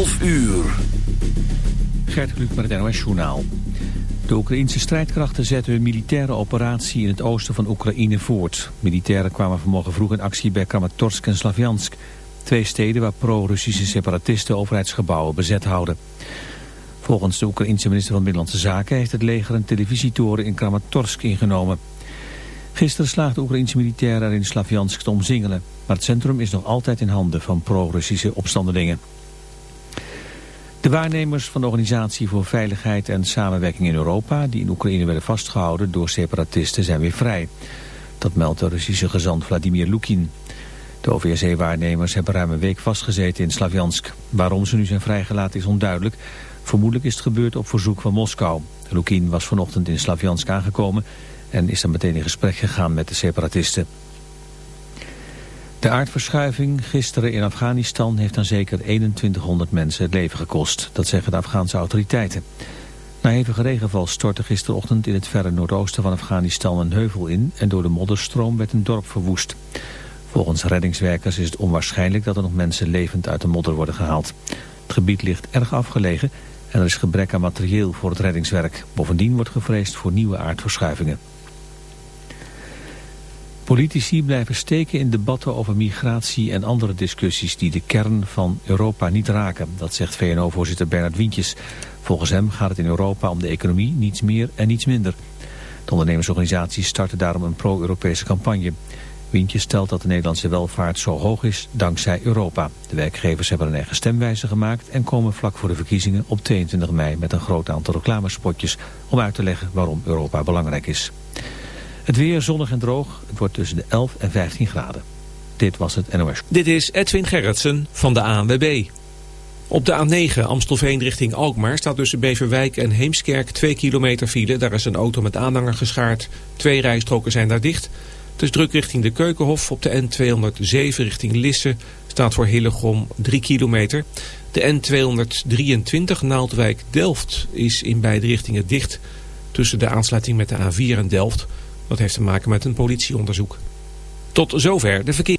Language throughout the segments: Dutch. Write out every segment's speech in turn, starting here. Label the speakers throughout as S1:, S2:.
S1: 11 uur.
S2: Gert Kluk met het NOS Journaal. De Oekraïnse strijdkrachten zetten hun militaire operatie in het oosten van Oekraïne voort. Militairen kwamen vanmorgen vroeg in actie bij Kramatorsk en Slaviansk. Twee steden waar pro-Russische separatisten overheidsgebouwen bezet houden. Volgens de Oekraïense minister van Binnenlandse Zaken heeft het leger een televisietoren in Kramatorsk ingenomen. Gisteren slaagde Oekraïense militairen erin Slaviansk te omzingelen. Maar het centrum is nog altijd in handen van pro-Russische opstandelingen. De waarnemers van de Organisatie voor Veiligheid en Samenwerking in Europa... die in Oekraïne werden vastgehouden door separatisten zijn weer vrij. Dat meldt de Russische gezant Vladimir Lukin. De OVSE-waarnemers hebben ruim een week vastgezeten in Slaviansk. Waarom ze nu zijn vrijgelaten is onduidelijk. Vermoedelijk is het gebeurd op verzoek van Moskou. Lukin was vanochtend in Slaviansk aangekomen... en is dan meteen in gesprek gegaan met de separatisten. De aardverschuiving gisteren in Afghanistan heeft aan zeker 2100 mensen het leven gekost. Dat zeggen de Afghaanse autoriteiten. Na hevige regenval stortte gisterochtend in het verre noordoosten van Afghanistan een heuvel in... en door de modderstroom werd een dorp verwoest. Volgens reddingswerkers is het onwaarschijnlijk dat er nog mensen levend uit de modder worden gehaald. Het gebied ligt erg afgelegen en er is gebrek aan materieel voor het reddingswerk. Bovendien wordt gevreesd voor nieuwe aardverschuivingen. Politici blijven steken in debatten over migratie en andere discussies die de kern van Europa niet raken. Dat zegt VNO-voorzitter Bernard Wientjes. Volgens hem gaat het in Europa om de economie, niets meer en niets minder. De ondernemersorganisaties starten daarom een pro-Europese campagne. Wientjes stelt dat de Nederlandse welvaart zo hoog is dankzij Europa. De werkgevers hebben een eigen stemwijze gemaakt en komen vlak voor de verkiezingen op 22 mei met een groot aantal reclamespotjes om uit te leggen waarom Europa belangrijk is. Het weer zonnig en droog. Het wordt tussen de 11 en 15 graden. Dit was het NOS.
S3: Dit is Edwin Gerritsen van de ANWB. Op de A9 Amstelveen richting Alkmaar staat tussen Beverwijk en Heemskerk 2 kilometer file. Daar is een auto met aanhanger geschaard. Twee rijstroken zijn daar dicht. Het is druk richting de Keukenhof. Op de N207 richting Lisse staat voor Hillegom 3 kilometer. De N223 Naaldwijk-Delft is in beide richtingen dicht. Tussen de aansluiting met de A4 en Delft... Dat heeft te maken met een politieonderzoek. Tot zover de verkeer.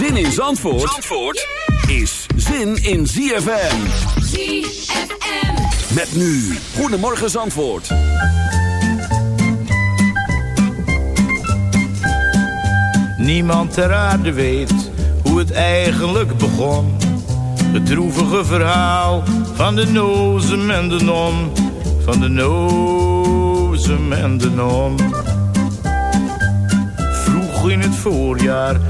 S4: Zin in Zandvoort, Zandvoort is zin in ZFM.
S5: ZFM.
S4: Met nu, Goedemorgen Zandvoort.
S6: Niemand ter aarde weet hoe het eigenlijk begon. Het droevige verhaal van de nozem en de non. Van de nozem en de non. Vroeg in het voorjaar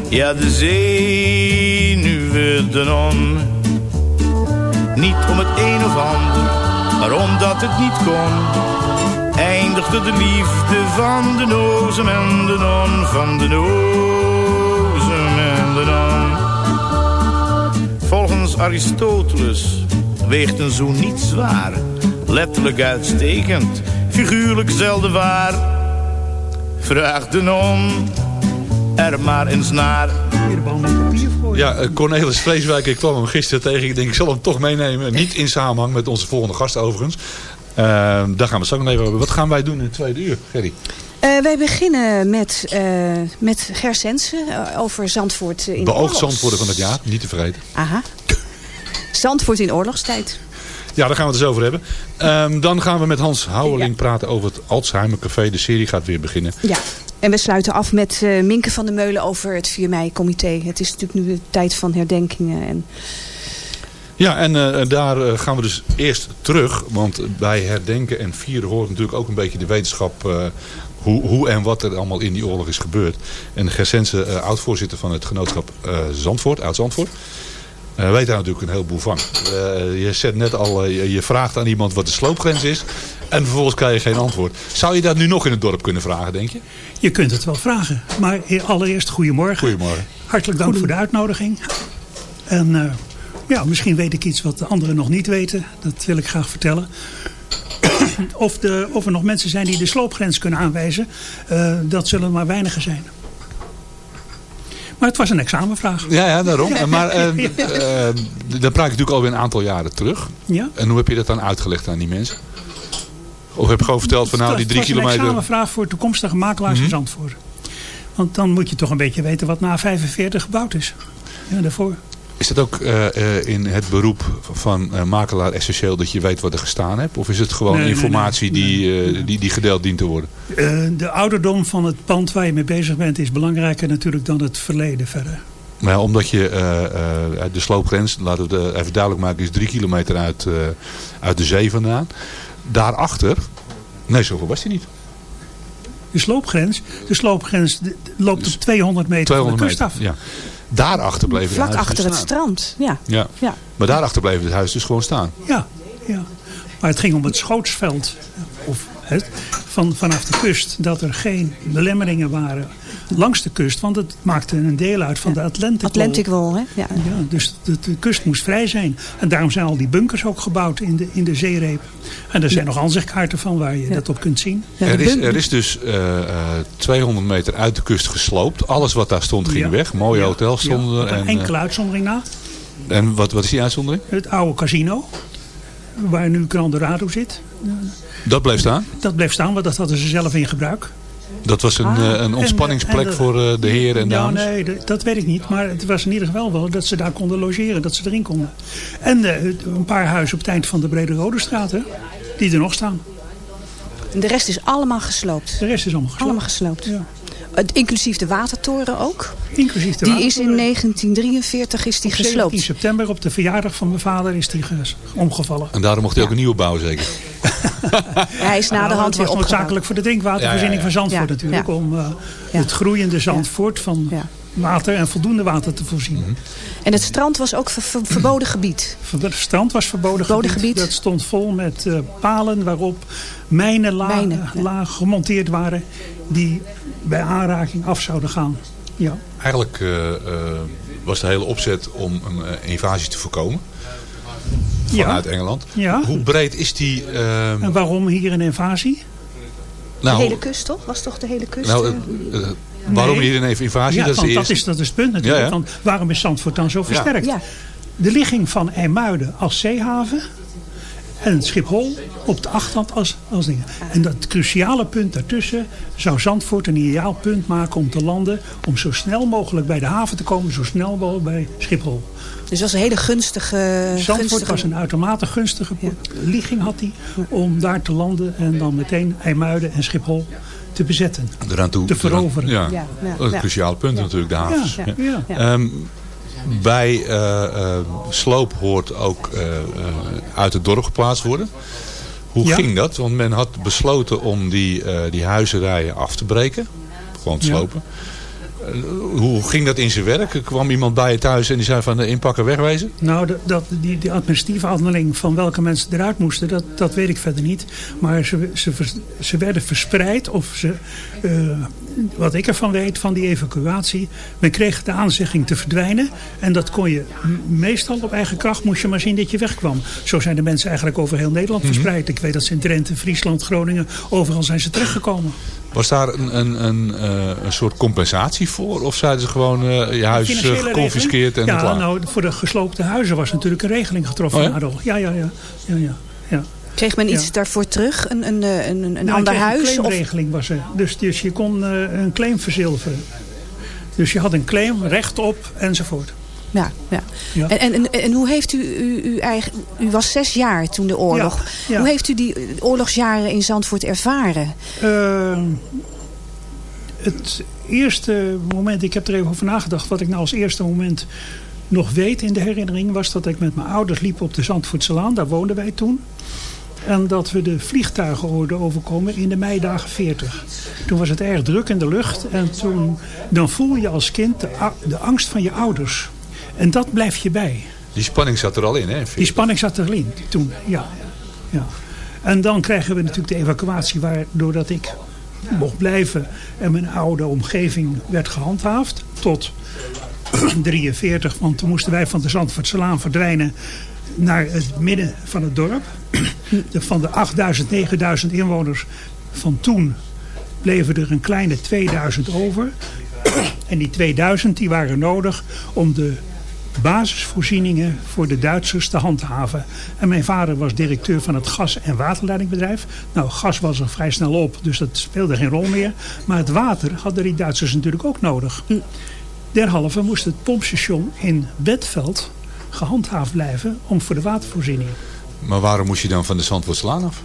S6: Ja, de zenuwen non. Niet om het een of ander, maar omdat het niet kon. Eindigde de liefde van de nozem en de non. Van de nozem en de non. Volgens Aristoteles weegt een zoen niet zwaar. Letterlijk uitstekend, figuurlijk zelden waar. Vraag de non er maar eens naar.
S7: Ja, eh, Cornelis Vreeswijk, ik kwam hem gisteren tegen. Ik denk, ik zal hem toch meenemen. Niet in samenhang met onze volgende gast overigens. Eh, daar gaan we straks nog even over. Wat gaan wij doen in het tweede uur, Gerry?
S8: Eh, wij beginnen met, eh met Ger Sensen over Zandvoort in
S7: Beoogd
S8: oorlogs-
S7: Zandvoorten van het jaar, niet te vergeten.
S8: Aha. Zandvoort in oorlogstijd.
S7: Ja, daar gaan we het dus over hebben. Ehm, dan gaan we met Hans Houweling praten over het Alzheimer Café. De serie gaat weer beginnen.
S8: Ja. En we sluiten af met eh, Minke van der Meulen over het 4 mei-comité. Het is natuurlijk nu de tijd van herdenkingen. En
S7: Ja, en eh, daar eh, gaan we dus eerst terug. Want bij herdenken en vieren hoort natuurlijk ook een beetje de wetenschap... hoe, hoe en wat er allemaal in die oorlog is gebeurd. En Gersense, oud-voorzitter van het genootschap Zandvoort, Oud-Zandvoort... weet daar natuurlijk een heleboel van. Je zet net al, je, je vraagt aan iemand wat de sloopgrens is... en vervolgens krijg je geen antwoord. Zou je dat nu nog in het dorp kunnen vragen, denk je?
S9: Je kunt het wel vragen. Maar allereerst goedemorgen.
S7: Goedemorgen.
S9: Hartelijk dank voor de uitnodiging. En eh, ja, misschien weet ik iets wat de anderen nog niet weten. Dat wil ik graag vertellen. of, de, of er nog mensen zijn die de sloopgrens kunnen aanwijzen. eh, dat zullen maar weinigen zijn. Maar het was een examenvraag.
S7: Ja, ja daarom. Maar eh, dan praat ik natuurlijk alweer een aantal jaren terug.
S9: Ja?
S7: En hoe heb je dat dan uitgelegd aan die mensen? Of heb je gewoon verteld van nou die drie
S9: Het was een
S7: kilometer...
S9: examenvraag voor toekomstige makelaars in
S7: Mhm.
S9: Zandvoort. Want dan moet je toch een beetje weten wat na 45 gebouwd is. Ja, daarvoor.
S7: Is dat ook eh, eh, in het beroep van eh, makelaar essentieel dat je weet wat er gestaan hebt? Of is het gewoon
S9: Nee,
S7: informatie
S9: nee.
S7: Die, die, die gedeeld dient te worden?
S9: De ouderdom van het pand waar je mee bezig bent is belangrijker natuurlijk dan het verleden verder.
S7: Maar ja, omdat je de sloopgrens, laten we het even duidelijk maken, is drie kilometer uit, uit de zee vandaan. Daarachter, nee zoveel was die niet.
S9: De sloopgrens, de sloopgrens loopt op 200 meter
S7: 200
S9: van de kust
S7: meter,
S9: af.
S7: ja. Daarachter bleef het
S8: Vlak achter
S7: dus
S8: het
S7: staan.
S8: strand. Ja.
S7: Ja.
S8: Ja.
S7: Maar daarachter bleef het huis dus gewoon staan.
S9: Ja, ja. Maar het ging om het schootsveld of het, van, vanaf de kust. Dat er geen belemmeringen waren langs de kust. Want het maakte een deel uit van de Atlantic Wall.
S8: Atlantic Wall, hè? Ja.
S9: Ja, dus de, de kust moest vrij zijn. En daarom zijn al die bunkers ook gebouwd in de, in de zeereep. En er zijn nog aanzichtkaarten van waar je dat op kunt zien.
S7: Er is, er is dus eh, eh, 200 meter uit de kust gesloopt. Alles wat daar stond ging
S9: Ja.
S7: weg. Mooie
S9: Ja.
S7: hotels stonden
S9: Ja,
S7: er. En, eh,
S9: enkele uitzondering na.
S7: en wat, wat is die uitzondering?
S9: Het oude casino. Waar nu Grand Dorado zit.
S7: Dat bleef staan.
S9: Dat bleef staan, want dat hadden ze zelf in gebruik.
S7: Dat was een,
S9: Ah,
S7: eh, een
S9: en-
S7: ontspanningsplek
S9: en-
S7: voor eh, de heren en
S9: Ja,
S7: dames.
S9: nee, dat, weet ik niet. Maar het was in ieder geval wel dat ze daar konden logeren. Dat ze erin konden. En eh, een paar huizen op het eind van de Brede Rode Straat. Hè, die er nog staan.
S8: En de rest is allemaal gesloopt.
S9: De rest is allemaal gesloopt.
S8: Allemaal gesloopt.
S9: Ja.
S8: Het- Inclusief de watertoren ook.
S9: Inclusief de
S8: Die is in
S9: watertoren.
S8: 1943 is die
S9: Op 17
S8: gesloopt.
S9: september op de verjaardag van mijn vader is die omgevallen.
S7: En daarom mocht hij ook een nieuwe bouwen zeker.
S8: Hij is na de hand
S9: het
S8: weer
S9: was
S8: opgebouwd.
S9: noodzakelijk voor de drinkwatervoorziening
S7: Ja, ja,
S9: van Zandvoort
S8: Ja,
S9: natuurlijk.
S8: ja.
S9: Om eh,
S8: Ja.
S9: het groeiende Zandvoort van
S8: Ja.
S9: Water en voldoende water te voorzien.
S7: Mhm.
S8: En het strand was ook ver- ver- verboden gebied.
S9: Het strand was verboden,
S8: Verboden
S9: gebied.
S8: gebied.
S9: Dat stond vol met eh, palen waarop mijnen la-
S8: Mijnen, ja.
S9: laag gemonteerd waren. Die bij aanraking af zouden gaan. Ja.
S7: Eigenlijk eh, eh, was de hele opzet om een eh, invasie te voorkomen. Vanuit Engeland.
S9: Ja.
S7: Hoe breed is die... eh,
S9: En waarom hier een invasie?
S7: nou,
S8: de hele kust toch? Was toch de hele kust?
S7: nou, waarom hier een invasie?
S9: ja,
S7: dat is
S9: dat is, dat is het punt natuurlijk.
S7: Ja, ja.
S9: Want waarom is Zandvoort dan zo versterkt?
S8: ja.
S9: De ligging van IJmuiden als zeehaven. En Schiphol op de achterland als, als dingen. En dat cruciale punt daartussen zou Zandvoort een ideaal punt maken om te landen. Om zo snel mogelijk bij de haven te komen. Zo snel mogelijk bij Schiphol.
S8: Dus het was een hele gunstige...
S9: Zandvoort
S8: gunstige...
S9: was een uitermate gunstige ligging had hij. Om daar te landen en dan meteen IJmuiden en Schiphol te bezetten.
S7: Eraan toe,
S9: te veroveren.
S7: eraan- ja,
S8: Ja, ja,
S7: dat is een cruciaal punt natuurlijk, de havens.
S9: Ja,
S7: Ja.
S9: ja.
S8: Ja.
S7: Ehm, bij eh, eh, sloop hoort ook eh, eh, uit het dorp geplaatst worden. Hoe
S9: Ja.
S7: ging dat? Want men had besloten om die, eh, die huizerijen af te breken. Gewoon te slopen. Hoe ging dat in zijn werk? Er kwam iemand bij je thuis en die zei van eh, inpakken wegwezen?
S9: Nou, dat, dat, die, die administratieve handeling van welke mensen eruit moesten, dat, dat weet ik verder niet. Maar ze, ze, werden verspreid, of ze, eh, wat ik ervan weet van die evacuatie, men kreeg de aanzegging te verdwijnen. En dat kon je meestal op eigen kracht, moest je maar zien dat je wegkwam. Zo zijn de mensen eigenlijk over heel Nederland
S7: Mhm.
S9: verspreid. Ik weet dat ze in Drenthe, Friesland, Groningen, overal zijn ze terechtgekomen.
S7: Was daar een, een, een, eh, een soort compensatie voor? Of zeiden ze gewoon eh, je huis eh, geconfiskeerd en klaar?
S9: Ja, nou, voor de gesloopte huizen was natuurlijk een regeling getroffen.
S7: Oh ja?
S9: Ja, ja, ja. ja, ja, ja.
S8: Kreeg men iets
S9: Ja.
S8: daarvoor terug? Een, een, een, een
S9: Nou,
S8: ander huis?
S9: Een
S8: Of...
S9: claimregeling was er. Dus, dus je kon eh, een claim verzilveren. Dus je had een claim, recht op enzovoort.
S8: Ja, ja.
S9: Ja.
S8: En, en, en, hoe heeft u, u, u eigen... U was zes jaar toen de oorlog.
S9: Ja, ja.
S8: Hoe heeft u die eh, oorlogsjaren in Zandvoort ervaren?
S9: Eh, het eerste moment, ik heb er even over nagedacht. Wat ik nou als eerste moment nog weet in de herinnering... was dat ik met mijn ouders liep op de Zandvoortse Laan. Daar woonden wij toen. En dat we de vliegtuigen hoorden overkomen in de meidagen 40. Toen was het erg druk in de lucht. En toen, dan voel je als kind de, de angst van je ouders. En dat blijf je bij.
S7: Die spanning zat er al in, hè?
S9: Die spanning zat erin toen, ja. ja. En dan krijgen we natuurlijk de evacuatie waardoor dat ik mocht blijven en mijn oude omgeving werd gehandhaafd tot 43. Want toen moesten wij van de Zandvoortselaan verdwijnen naar het midden van het dorp. De, van de 8000, 9000 inwoners van toen bleven er een kleine 2000 over. En die 2000 die waren nodig om de basisvoorzieningen voor de Duitsers te handhaven. En mijn vader was directeur van het gas- en waterleidingbedrijf. Nou, gas was er vrij snel op, dus dat speelde geen rol meer. Maar het water hadden die Duitsers natuurlijk ook nodig. Derhalve moest het pompstation in Bedveld gehandhaafd blijven om voor de watervoorziening.
S7: Maar waarom moest je dan van de Zandvoortslaan af?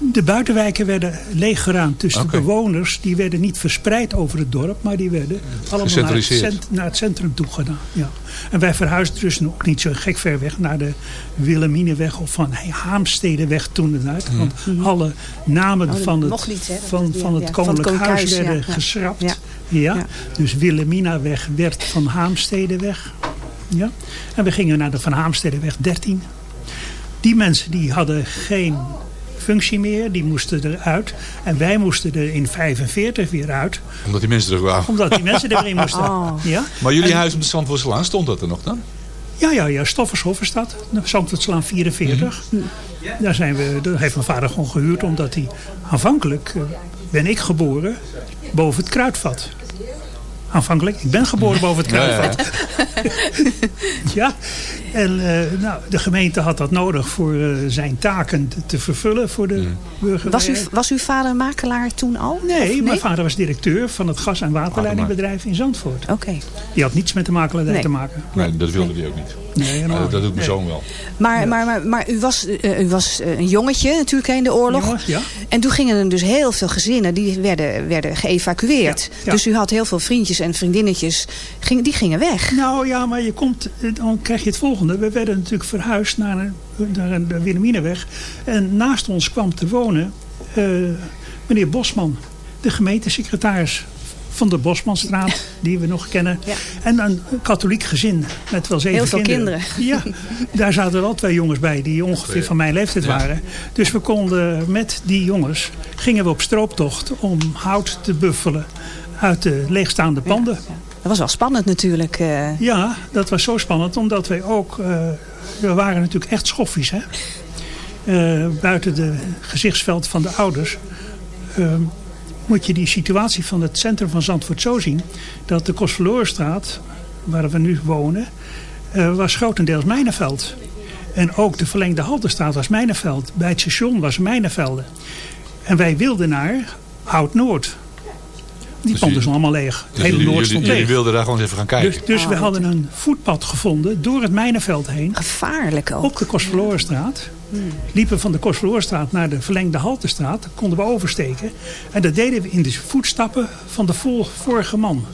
S9: De buitenwijken werden leeggeruimd. Dus de bewoners die werden niet verspreid over het dorp. Maar die werden allemaal naar het,
S7: Gecentraliseerd.
S9: cent- naar het centrum toe gedaan. Ja. En wij verhuisden dus ook niet zo gek ver weg. Naar de Wilhelmineweg of van Haamstedeweg toen de tijd. Want alle namen
S8: Oh, dat
S9: van het,
S8: niet,
S9: van, van het
S8: ja,
S9: Koninklijk
S8: van het
S9: Huis werden
S8: ja,
S9: geschrapt.
S8: Ja.
S9: Ja.
S8: Ja.
S9: Dus Wilhelminaweg werd van Haamstedeweg. Ja. En we gingen naar de Van Haamstedeweg 13. Die mensen die hadden geen functie meer. Die moesten eruit. En wij moesten er in 45 weer uit.
S7: Omdat die mensen er waren.
S9: Omdat die mensen erin moesten.
S8: Oh.
S9: Ja?
S7: Maar jullie
S9: En-
S7: huis op de Zandvoortslaan, stond dat er nog dan?
S9: Ja, ja, ja. Stoffershof is dat. Zandvoortslaan 44. Daar, zijn we, daar heeft mijn vader gewoon gehuurd. Omdat hij aanvankelijk eh, ben ik geboren boven het kruidvat. Aanvankelijk. Ik ben geboren boven het
S7: Ja, ja,
S9: kruidvat. Ja, en eh, nou, de gemeente had dat nodig voor eh, zijn taken te, te vervullen voor de burger.
S8: Was, u, was uw vader makelaar toen al?
S9: Nee, mijn vader was directeur van het gas- en waterleidingbedrijf in Zandvoort.
S8: Oké.
S9: Die had niets met de makelaardij
S8: Nee.
S9: te maken.
S7: Nee, dat wilde hij ook niet.
S9: Nee,
S7: Maar dat, dat doet
S9: niet.
S7: mijn
S9: Nee.
S7: zoon wel.
S8: Maar, maar, maar, maar u was, eh, u was eh, een jongetje natuurlijk in de oorlog.
S9: Jongens, ja.
S8: En toen gingen er dus heel veel gezinnen die werden, werden geëvacueerd.
S9: Ja, ja.
S8: Dus u had heel veel vriendjes en vriendinnetjes. Ging, die gingen weg.
S9: Nou ja, maar je komt, dan krijg je het volgende. We werden natuurlijk verhuisd naar, een- naar de Wilhelminaweg. En naast ons kwam te wonen eh, meneer Bosman, de gemeentesecretaris van de Bosmanstraat, die we nog kennen.
S8: Ja.
S9: En een katholiek gezin met wel zeven
S8: Heel veel
S9: kinderen. Ja, daar zaten wel twee jongens bij die ongeveer van mijn leeftijd waren. Dus we konden met die jongens, gingen we op strooptocht om hout te buffelen uit de leegstaande panden.
S8: Was wel spannend natuurlijk. eh.
S9: Ja, dat was zo spannend, omdat wij ook... eh, we waren natuurlijk echt schoffies, hè. Eh, buiten de gezichtsveld van de ouders... eh, moet je die situatie van het centrum van Zandvoort zo zien... dat de Kostverlorenstraat, waar we nu wonen... was grotendeels mijnenveld. En ook de verlengde Halterstraat was mijnenveld. Bij het station was mijnenvelden. En wij wilden naar Oud-Noord. Die
S7: Dus jullie-
S9: zijn allemaal leeg. Het
S7: Dus
S9: hele
S7: jullie,
S9: Noord
S7: jullie,
S9: stond
S7: jullie
S9: leeg.
S7: wilden daar gewoon eens even gaan kijken.
S9: Dus, dus we
S8: Oh,
S9: hadden een voetpad gevonden door het mijnenveld heen.
S8: Gevaarlijk ook.
S9: Op de Kostverlorenstraat. Liepen van de Kostverlorenstraat naar de verlengde Haltestraat. Konden we oversteken. En dat deden we in de voetstappen van de vol- vorige man.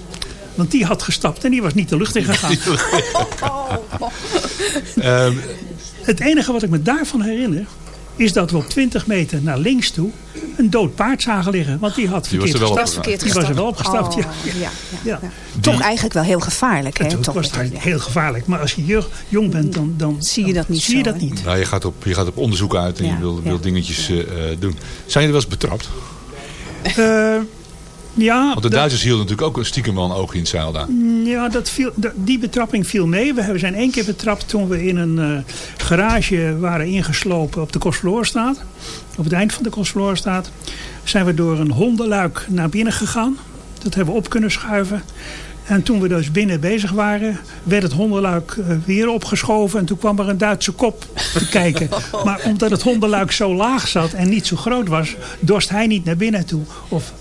S9: Want die had gestapt en die was niet de lucht in gegaan.
S7: Ehm,
S9: Het enige wat ik me daarvan herinner... is dat we op 20 meter naar links toe... een dood paard zagen liggen. Want die had
S7: Die was
S9: verkeerd
S7: er wel
S9: gestapt.
S8: verkeerd
S9: Die was er wel
S8: gestapt.
S9: opgestapt,
S8: Oh,
S9: ja.
S8: ja, ja,
S9: Ja.
S8: ja. Toch eigenlijk wel heel gevaarlijk. Hè?
S9: Was het
S8: beetje.
S9: heel gevaarlijk. Maar als je jo- jong bent, dan, dan
S8: Zie je dat niet
S9: zie je
S8: zo,
S9: dat niet.
S7: nou, je, gaat op, je gaat op onderzoek uit en
S8: Ja,
S7: je wil, wil dingetjes eh, eh, doen. Zijn jullie wel eens betrapt?
S9: Eh, ja,
S7: Want de
S9: dat-
S7: Duitsers hielden natuurlijk ook een stiekem wel een oog in het zeil daar.
S9: Ja, dat viel, dat- die betrapping viel mee. We hebben- zijn één keer betrapt toen we in een eh, garage waren ingeslopen op de Kostverlorenstraat. Op het eind van de Kostverlorenstraat zijn we door een hondenluik naar binnen gegaan. Dat hebben we op kunnen schuiven. En toen we dus binnen bezig waren, werd het hondenluik eh, weer opgeschoven. En toen kwam er een Duitse kop te kijken. Maar omdat het hondenluik zo laag zat en niet zo groot was, dorst hij niet naar binnen toe. Of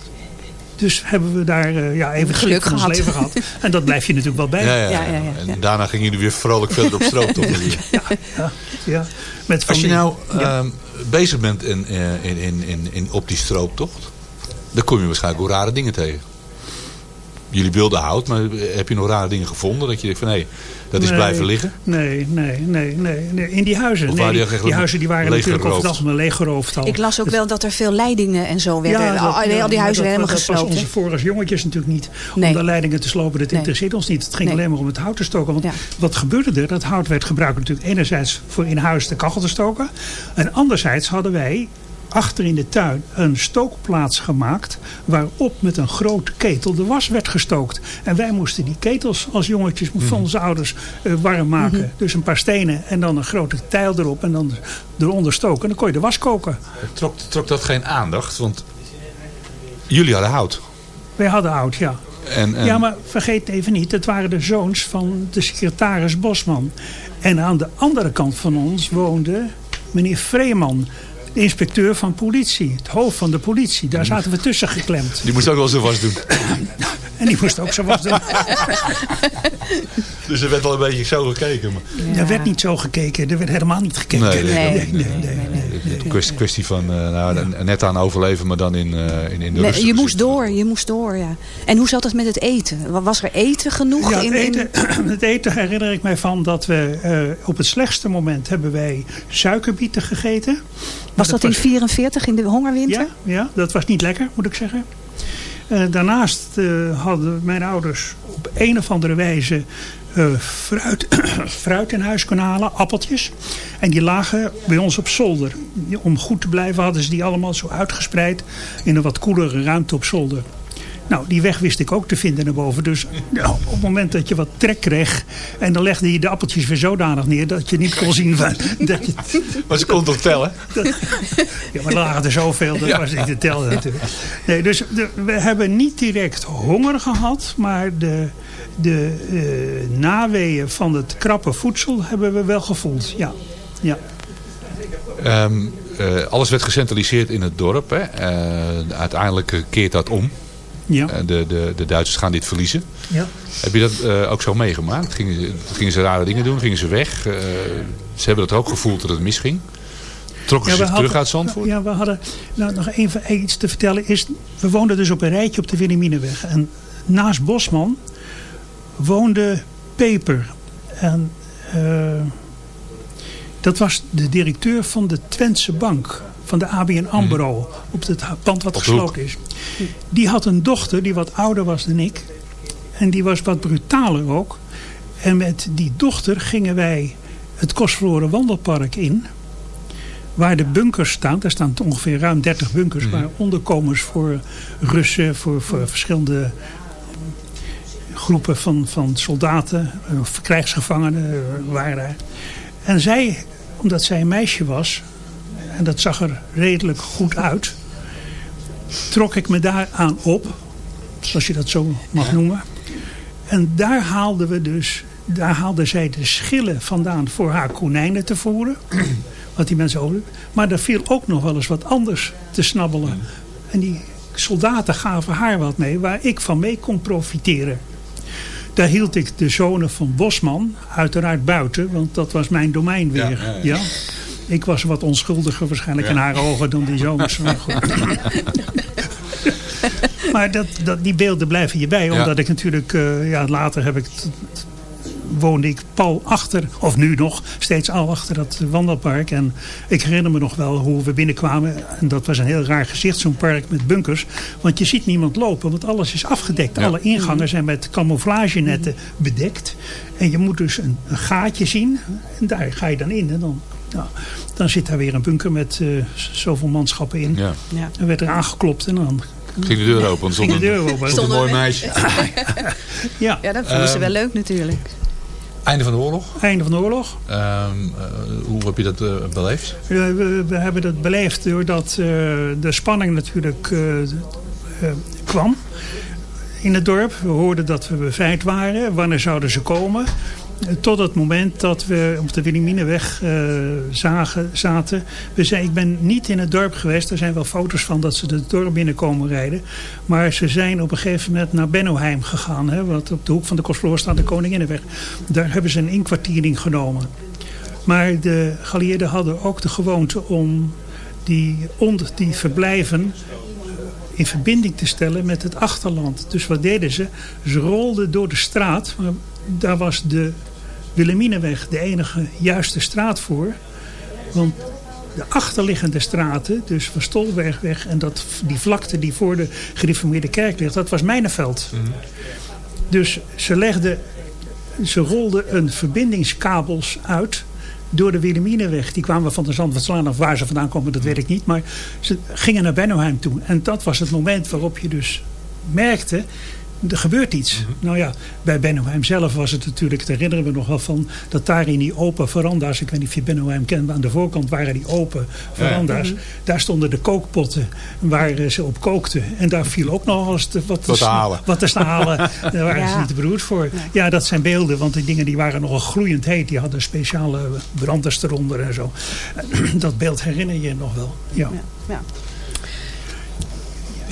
S9: dus hebben we daar eh, ja, even
S8: Geluk
S9: geluk van ons
S8: gehad.
S9: leven gehad. En dat blijf je natuurlijk wel bij.
S7: Ja, ja,
S8: Ja, ja, ja,
S7: En
S8: ja.
S7: daarna gingen jullie weer vrolijk verder op stroop. toch?
S9: Ja, ja. Met
S7: Als je nou
S9: ja.
S7: ehm, bezig bent in, eh, in, in, in, in, op die strooptocht, dan kom je waarschijnlijk ook rare dingen tegen. Jullie wilden hout, maar heb je nog rare dingen gevonden? Dat je denkt van hé, dat is
S9: Nee,
S7: blijven liggen?
S9: Nee, nee, nee, nee, nee. In die huizen.
S7: Of
S9: nee,
S7: waren die
S9: die,
S7: echt
S9: die huizen die waren natuurlijk over het
S7: leeggeroofd?
S9: algemeen leeggeroofd al.
S8: Ik las ook wel dat er veel leidingen en zo werden.
S9: dat-
S8: al, al die huizen werden helemaal
S9: dat, dat
S8: gesloopt.
S9: was onze voor als jongetjes natuurlijk niet.
S8: Nee.
S9: Om de leidingen te slopen, dat
S8: Nee.
S9: interesseert ons niet. Het ging
S8: Nee.
S9: alleen maar om het hout te stoken. Want
S8: Ja.
S9: wat gebeurde er? Dat hout werd gebruikt natuurlijk enerzijds voor in huis de kachel te stoken. En anderzijds hadden wij achter in de tuin een stookplaats gemaakt... waarop met een grote ketel de was werd gestookt. En wij moesten die ketels als jongetjes van onze ouders eh, warm maken.
S8: Mhm.
S9: Dus een paar stenen en dan een grote tijl erop en dan eronder stoken. En dan kon je de was koken.
S7: Trok, trok dat geen aandacht? Want jullie hadden hout.
S9: Wij hadden hout, ja.
S7: En, en
S9: Ja, maar vergeet even niet, het waren de zoons van de secretaris Bosman. En aan de andere kant van ons woonde meneer Vreeman, de inspecteur van politie, het hoofd van de politie. Daar zaten we tussen geklemd.
S7: die moest ook wel zo vast doen.
S9: En die moest ook zo was doen.
S7: Dus er werd wel een beetje zo gekeken. Maar...
S9: Er werd niet zo gekeken. Er werd helemaal niet gekeken.
S7: Nee, nee,
S9: nee.
S7: De kwestie, van eh, nou, net aan overleven, maar dan in, eh, in, in de
S8: Nee, je moest door, je moest door, ja. En hoe zat het met het eten? Wa- Was er eten genoeg?
S9: Ja, het,
S8: in, in-
S9: eten, het eten herinner ik mij van dat we eh, op het slechtste moment hebben wij suikerbieten gegeten.
S8: was dat in 44 in de hongerwinter?
S9: Ja, ja, dat was niet lekker, moet ik zeggen. Eh, daarnaast eh, hadden mijn ouders op een of andere wijze eh, fruit, fruit in huis kunnen halen, appeltjes. En die lagen bij ons op zolder. Om goed te blijven hadden ze die allemaal zo uitgespreid in een wat koelere ruimte op zolder. Nou, die weg wist ik ook te vinden naar boven. Dus nou, op het moment dat je wat trek kreeg... en dan legde je de appeltjes weer zodanig neer... dat je niet kon zien van, dat je,
S7: Maar ze kon toch tellen?
S9: ja, maar er lagen er zoveel, dat
S7: Ja.
S9: was niet te tellen natuurlijk. Nee, dus de- we hebben niet direct honger gehad, maar de, de eh, naweeën van het krappe voedsel hebben we wel gevoeld. Ja, ja.
S7: Ehm, eh, alles werd gecentraliseerd in het dorp. Hè? Eh, uiteindelijk keert dat om.
S9: Ja.
S7: Eh, de, de, de Duitsers gaan dit verliezen.
S9: ja.
S7: Heb je dat eh, ook zo meegemaakt? Gingen ze, gingen ze rare dingen doen? Gingen ze weg? Eh, ze hebben dat ook gevoeld dat het misging. Trokken ze zich terug uit Zandvoort?
S9: Ja, we hadden nou, nog even iets te vertellen. Is, we woonden dus op een rijtje op de Wilhelminenweg. En naast Bosman woonde Peper. En dat was de directeur van de Twentse Bank. Van de ABN AMRO. Op het pand wat
S7: Op
S9: gesloten is. Die had een dochter die wat ouder was dan ik. En die was wat brutaler ook. En met die dochter gingen wij het Kostverloren Wandelpark in. Waar de bunkers staan. Daar staan ongeveer ruim 30 bunkers. Waar onderkomers voor Russen. Voor, voor verschillende groepen van, van soldaten. eh, Of krijgsgevangenen eh, waren daar. En zij, omdat zij een meisje was. En dat zag er redelijk goed uit. Trok ik me daaraan op. Zoals je dat zo mag noemen. En daar haalden we dus, daar haalde zij de schillen vandaan voor haar konijnen te voeren. Wat die mensen over. Maar er viel ook nog wel eens wat anders te snabbelen. En die soldaten gaven haar wat mee waar ik van mee kon profiteren. Daar hield ik de zonen van Bosman uiteraard buiten, want dat was mijn domein weer.
S7: Ja, ja,
S9: Ja,
S7: ja.
S9: Ik was wat onschuldiger waarschijnlijk in haar ogen dan die zoons. Maar goed. Maar dat, dat, die beelden blijven je bij. Omdat ik natuurlijk, eh, ja, later heb ik, woonde ik pal achter, of nu nog, steeds al achter dat wandelpark. En ik herinner me nog wel hoe we binnenkwamen. En dat was een heel raar gezicht, zo'n park met bunkers. Want je ziet niemand lopen, want alles is afgedekt.
S7: Ja.
S9: Alle ingangen zijn met camouflagenetten bedekt. En je moet dus een, een gaatje zien. En daar ga je dan in. En dan, nou, dan zit daar weer een bunker met eh, z- zoveel manschappen in.
S7: Ja.
S8: Ja.
S9: Dan werd er aangeklopt en dan
S7: Ging de deur open? er
S9: de
S7: stond een-
S9: deur open.
S7: stond een mooi meisje.
S9: Ja,
S8: Ja, dat vonden ze
S7: Ehm,
S8: wel leuk natuurlijk.
S7: Einde van de oorlog.
S9: einde van de oorlog.
S7: Ehm, eh, hoe heb je dat eh, beleefd?
S9: We, we, we hebben dat beleefd doordat eh, de spanning natuurlijk kwam in het dorp. We hoorden dat we bevrijd waren. Wanneer zouden ze komen? Eh, Tot het moment dat we op de Wilhelminenweg eh, zagen, zaten. We zijn, ik ben niet in het dorp geweest. Er zijn wel foto's van dat ze het dorp binnenkomen rijden. Maar ze zijn op een gegeven moment naar Bennoheim gegaan. Hè, wat op de hoek van de Kostverloor staat de Koninginnenweg. Daar hebben ze een inkwartiering genomen. Maar de geallieerden hadden ook de gewoonte om die, onder, die verblijven in verbinding te stellen met het achterland. Dus wat deden ze? Ze rolden door de straat. Maar daar was de Wilhelminenweg de enige juiste straat voor. Want de achterliggende straten, dus van Stolbergweg en dat, die vlakte die voor de gereformeerde kerk ligt, dat was Mijnenveld. Dus ze legden, ze rolden een verbindingskabels uit door de Wilhelminenweg. Die kwamen van de Zandvoortslaan of waar ze vandaan komen, dat weet ik niet. Maar ze gingen naar Bennoheim toe. En dat was het moment waarop je dus merkte... Er gebeurt iets. Nou ja, bij Bennoheim zelf was het natuurlijk, dat herinneren we nog wel van, dat daar in die open veranda's, ik weet niet of je Bennoheim kent, maar aan de voorkant waren die open veranda's. Daar stonden de kookpotten waar eh, ze op kookten. En daar viel ook nog eens te, wat,
S7: Wat te halen.
S9: Wat te halen. Daar waren ze niet te beroerd voor. Ja, dat zijn beelden, want die dingen die waren nogal gloeiend heet. Die hadden speciale branders eronder en zo. Dat beeld herinner je nog wel. Ja.
S8: Ja.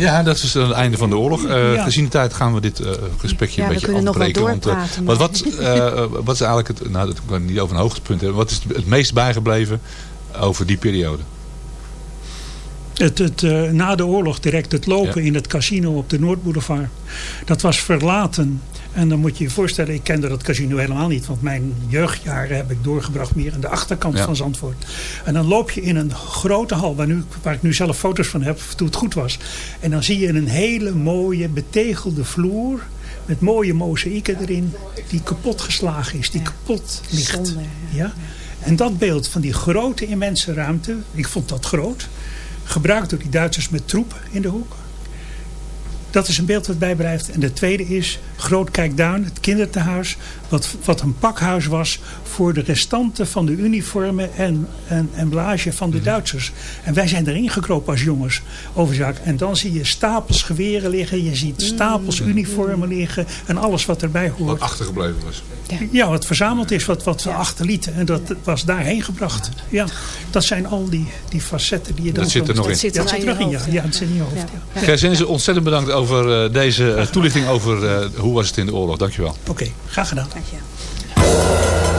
S8: Ja.
S7: Dat is het einde van de oorlog. Eh,
S9: Ja.
S7: Gezien de tijd gaan we dit eh, gesprekje een beetje afbreken. want, eh,
S10: maar-
S7: wat, wat is eigenlijk het, nou dat kan ik niet over een hoogtepunt hebben. Wat is het meest bijgebleven over die periode?
S9: Het, het, na de oorlog direct het lopen
S7: Ja.
S9: in het casino op de Noordboulevard. Dat was verlaten. En dan moet je je voorstellen, ik kende dat casino helemaal niet. Want mijn jeugdjaren heb ik doorgebracht meer aan de achterkant
S7: Ja.
S9: van Zandvoort. En dan loop je in een grote hal, waar, nu, waar ik nu zelf foto's van heb, toen het goed was. En dan zie je een hele mooie betegelde vloer. Met mooie mozaïeken erin. Die kapot geslagen is, die kapot ligt.
S10: Zonde,
S9: Ja? En dat beeld van die grote immense ruimte, ik vond dat groot. Gebruikt door die Duitsers met troep in de hoek. Dat is een beeld dat bijblijft. En de tweede is Groot Kijkduin, het kindertehuis. Wat, wat een pakhuis was voor de restanten van de uniformen en, en emblage van de Duitsers. En wij zijn erin gekropen als jongens. Overzaak. En dan zie je stapels geweren liggen. Je ziet stapels uniformen liggen. En alles wat erbij
S7: Wat
S9: hoort.
S7: achtergebleven was.
S9: Ja, wat verzameld is, wat, wat we achterlieten. En dat was daarheen gebracht. Ja, dat zijn al die, die facetten die je dan...
S7: Dat zit er nog
S10: Dat
S7: in.
S10: zit
S9: Ja,
S10: er
S9: dat zit er nog in, ja. Ja, het zit in je hoofd,
S10: Ja.
S9: ja.
S10: Ja.
S7: Ontzettend bedankt over eh, deze eh, toelichting over eh, hoe was het in de oorlog. Dankjewel.
S9: Oké, graag gedaan.
S10: Dank je.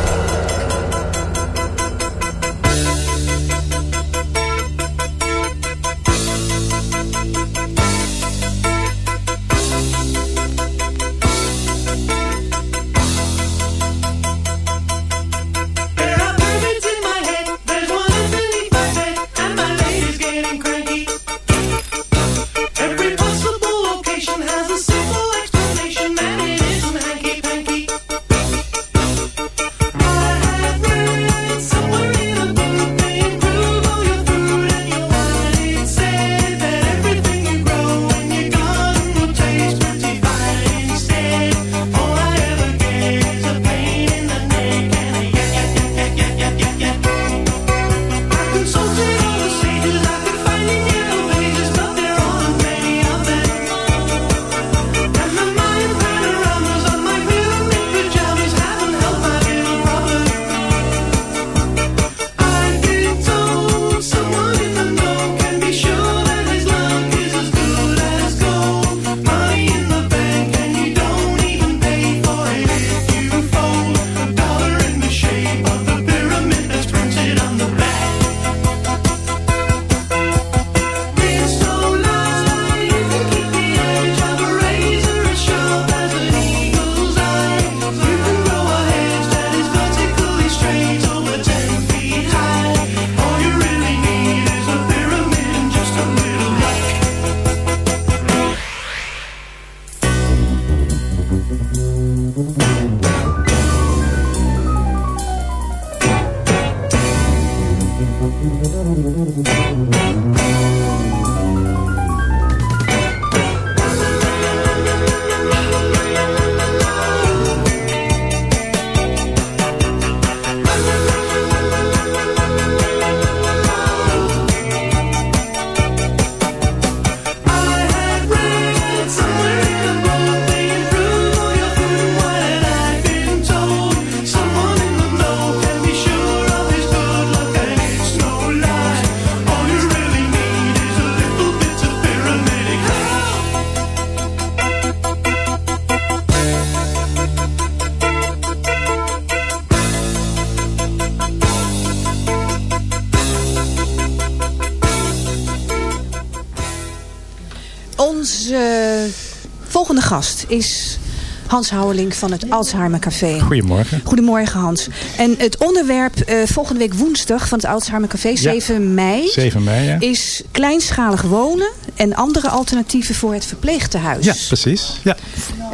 S8: Is
S10: Hans Houweling van het Alzheimer Café.
S11: Goedemorgen.
S10: Goedemorgen Hans. En het onderwerp eh, volgende week woensdag van het Alzheimer Café, 7 mei,
S11: 7 mei, ja.
S10: is kleinschalig wonen en andere alternatieven voor het verpleegtehuis.
S11: Ja, precies. Ja.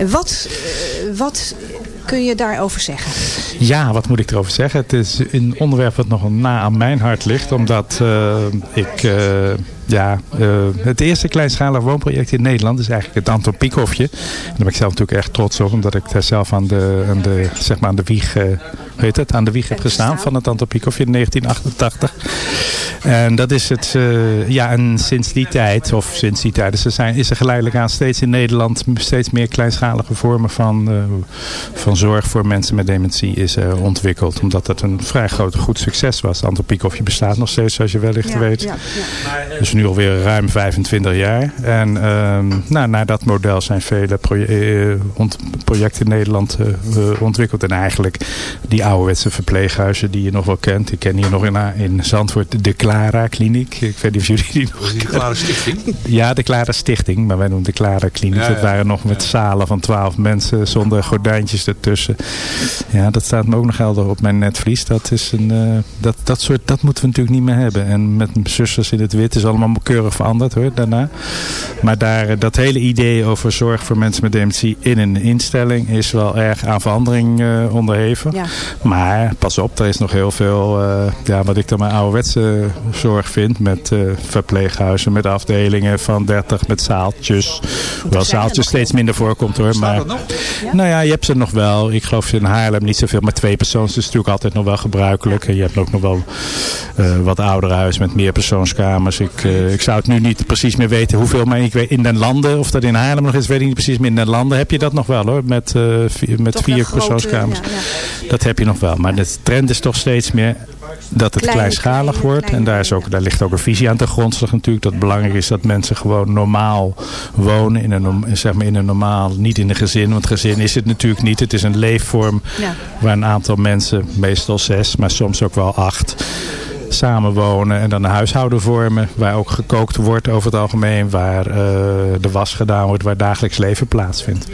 S10: Wat, eh, wat kun je daarover zeggen?
S11: Ja, wat moet ik erover zeggen? Het is een onderwerp wat nog na aan mijn hart ligt. Omdat eh, ik... eh, ja, eh, het eerste kleinschalig woonproject in Nederland is eigenlijk het Anton Piekhofje. En daar ben ik zelf natuurlijk echt trots op. Omdat ik daar zelf aan de, aan de, zeg maar aan de wieg weet het, aan de wieg heeft gestaan van het Antropiekhof in 1988. En dat is het, eh, ja, en sinds die tijd, of sinds die tijd, er, zijn, is er geleidelijk aan steeds in Nederland steeds meer kleinschalige vormen van, eh, van zorg voor mensen met dementie is eh, ontwikkeld. Omdat dat een vrij groot goed succes was. Antropiekhof bestaat nog steeds, zoals je wellicht
S8: Ja,
S11: weet.
S8: ja,
S11: Dus nu alweer ruim 25 jaar. En ehm, nou, naar dat model zijn vele proje- projecten in Nederland ontwikkeld. En eigenlijk die ouderwetse verpleeghuizen die je nog wel kent. Ik ken hier nog in, in Zandvoort de Clara Kliniek. Ik weet niet of jullie die nog
S7: Die Klare Stichting.
S11: ja, de Clara Stichting, maar wij noemen de Clara Kliniek.
S7: Ja, ja.
S11: Dat waren nog met zalen van twaalf mensen zonder gordijntjes ertussen. Ja, dat staat me ook nog helder op mijn netvlies. Dat, is een, eh, dat, dat soort, dat moeten we natuurlijk niet meer hebben. En met mijn zusters in het wit is allemaal keurig veranderd hoor, daarna. Maar daar, eh, dat hele idee over zorg voor mensen met dementie in een instelling is wel erg aan verandering eh, onderheven.
S8: Ja.
S11: Maar pas op, er is nog heel veel, eh, ja, wat ik dan maar ouderwetse zorg vind. Met eh, verpleeghuizen, met afdelingen van 30, met zaaltjes. Hoewel zaaltjes steeds minder voorkomt hoor.
S7: Staat
S11: Maar,
S7: dat nog?
S11: nou ja, je hebt ze nog wel. Ik geloof in Haarlem niet zoveel, maar twee persoons is natuurlijk altijd nog wel gebruikelijk. En je hebt ook nog wel eh, wat oudere huizen met meer persoonskamers. Ik, ik zou het nu niet precies meer weten hoeveel, maar ik weet in den landen, of dat in Haarlem nog is, weet ik niet precies. Maar in den landen heb je dat nog wel hoor, met, eh, vier, met
S8: Toch
S11: vier
S8: grote,
S11: persoonskamers.
S8: ja, ja.
S11: Dat heb je nog wel. Maar de trend is toch steeds meer dat het
S8: Kleine,
S11: kleinschalig
S8: kleine,
S11: wordt.
S8: kleine,
S11: en daar, is ook, daar ligt ook een visie aan te grondslag natuurlijk. Dat het belangrijk is dat mensen gewoon normaal wonen. In een, zeg maar in een normaal, niet in een gezin. Want gezin is het natuurlijk niet. Het is een leefvorm
S8: Ja.
S11: waar een aantal mensen, meestal zes, maar soms ook wel acht samenwonen en dan een huishouden vormen waar ook gekookt wordt over het algemeen, waar eh, de was gedaan wordt, waar dagelijks leven plaatsvindt.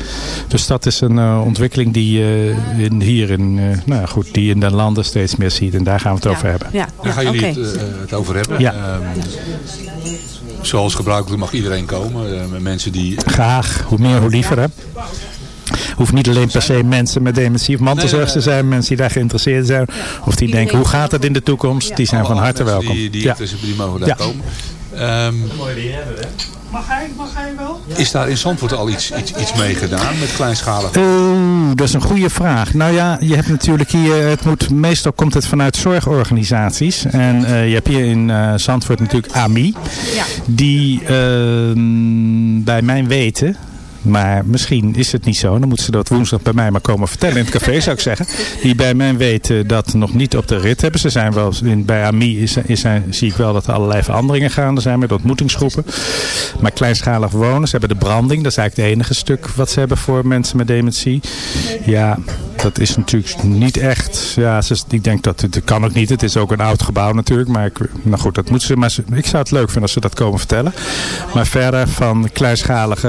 S11: Dus dat is een eh, ontwikkeling die je in, hier in, eh, nou ja, goed, die in de landen steeds meer ziet en daar gaan we het over hebben.
S8: Ja,
S7: Daar gaan jullie het, eh, het over hebben.
S11: Ja.
S7: Ehm, zoals gebruikelijk mag iedereen komen. eh, met mensen die...
S11: Graag, hoe meer hoe liever hè. Hoeft niet alleen per se mensen met dementie of mantelzorgers te zijn, mensen die daar geïnteresseerd zijn. Of die denken, hoe gaat het in de toekomst? Die zijn van harte welkom.
S7: Die, die,
S11: Ja.
S7: hebben, die mogen daar komen. Ehm,
S9: Mag hij, mag hij wel?
S7: is daar in Zandvoort al iets, iets, iets mee gedaan met kleinschalig?
S11: Oeh, dat is een goede vraag. Nou ja, je hebt natuurlijk hier, het moet, meestal komt het vanuit zorgorganisaties. En eh, je hebt hier in eh, Zandvoort natuurlijk AMI.
S8: Ja.
S11: Die ehm, bij mijn weten, maar misschien is het niet zo. Dan moeten ze dat woensdag bij mij maar komen vertellen in het café zou ik zeggen. Die bij mij weten dat nog niet op de rit hebben. Ze zijn wel, in, bij AMI is, is, zijn- zie ik wel dat er allerlei veranderingen gaande zijn met ontmoetingsgroepen. Maar kleinschalig wonen, ze hebben de branding. Dat is eigenlijk het enige stuk wat ze hebben voor mensen met dementie. Ja, dat is natuurlijk niet echt. Ja, ze, ik denk dat het, kan ook niet. Het is ook een oud gebouw natuurlijk. Maar nou goed, dat moeten ze. Maar ik zou het leuk vinden als ze dat komen vertellen. Maar verder van kleinschalige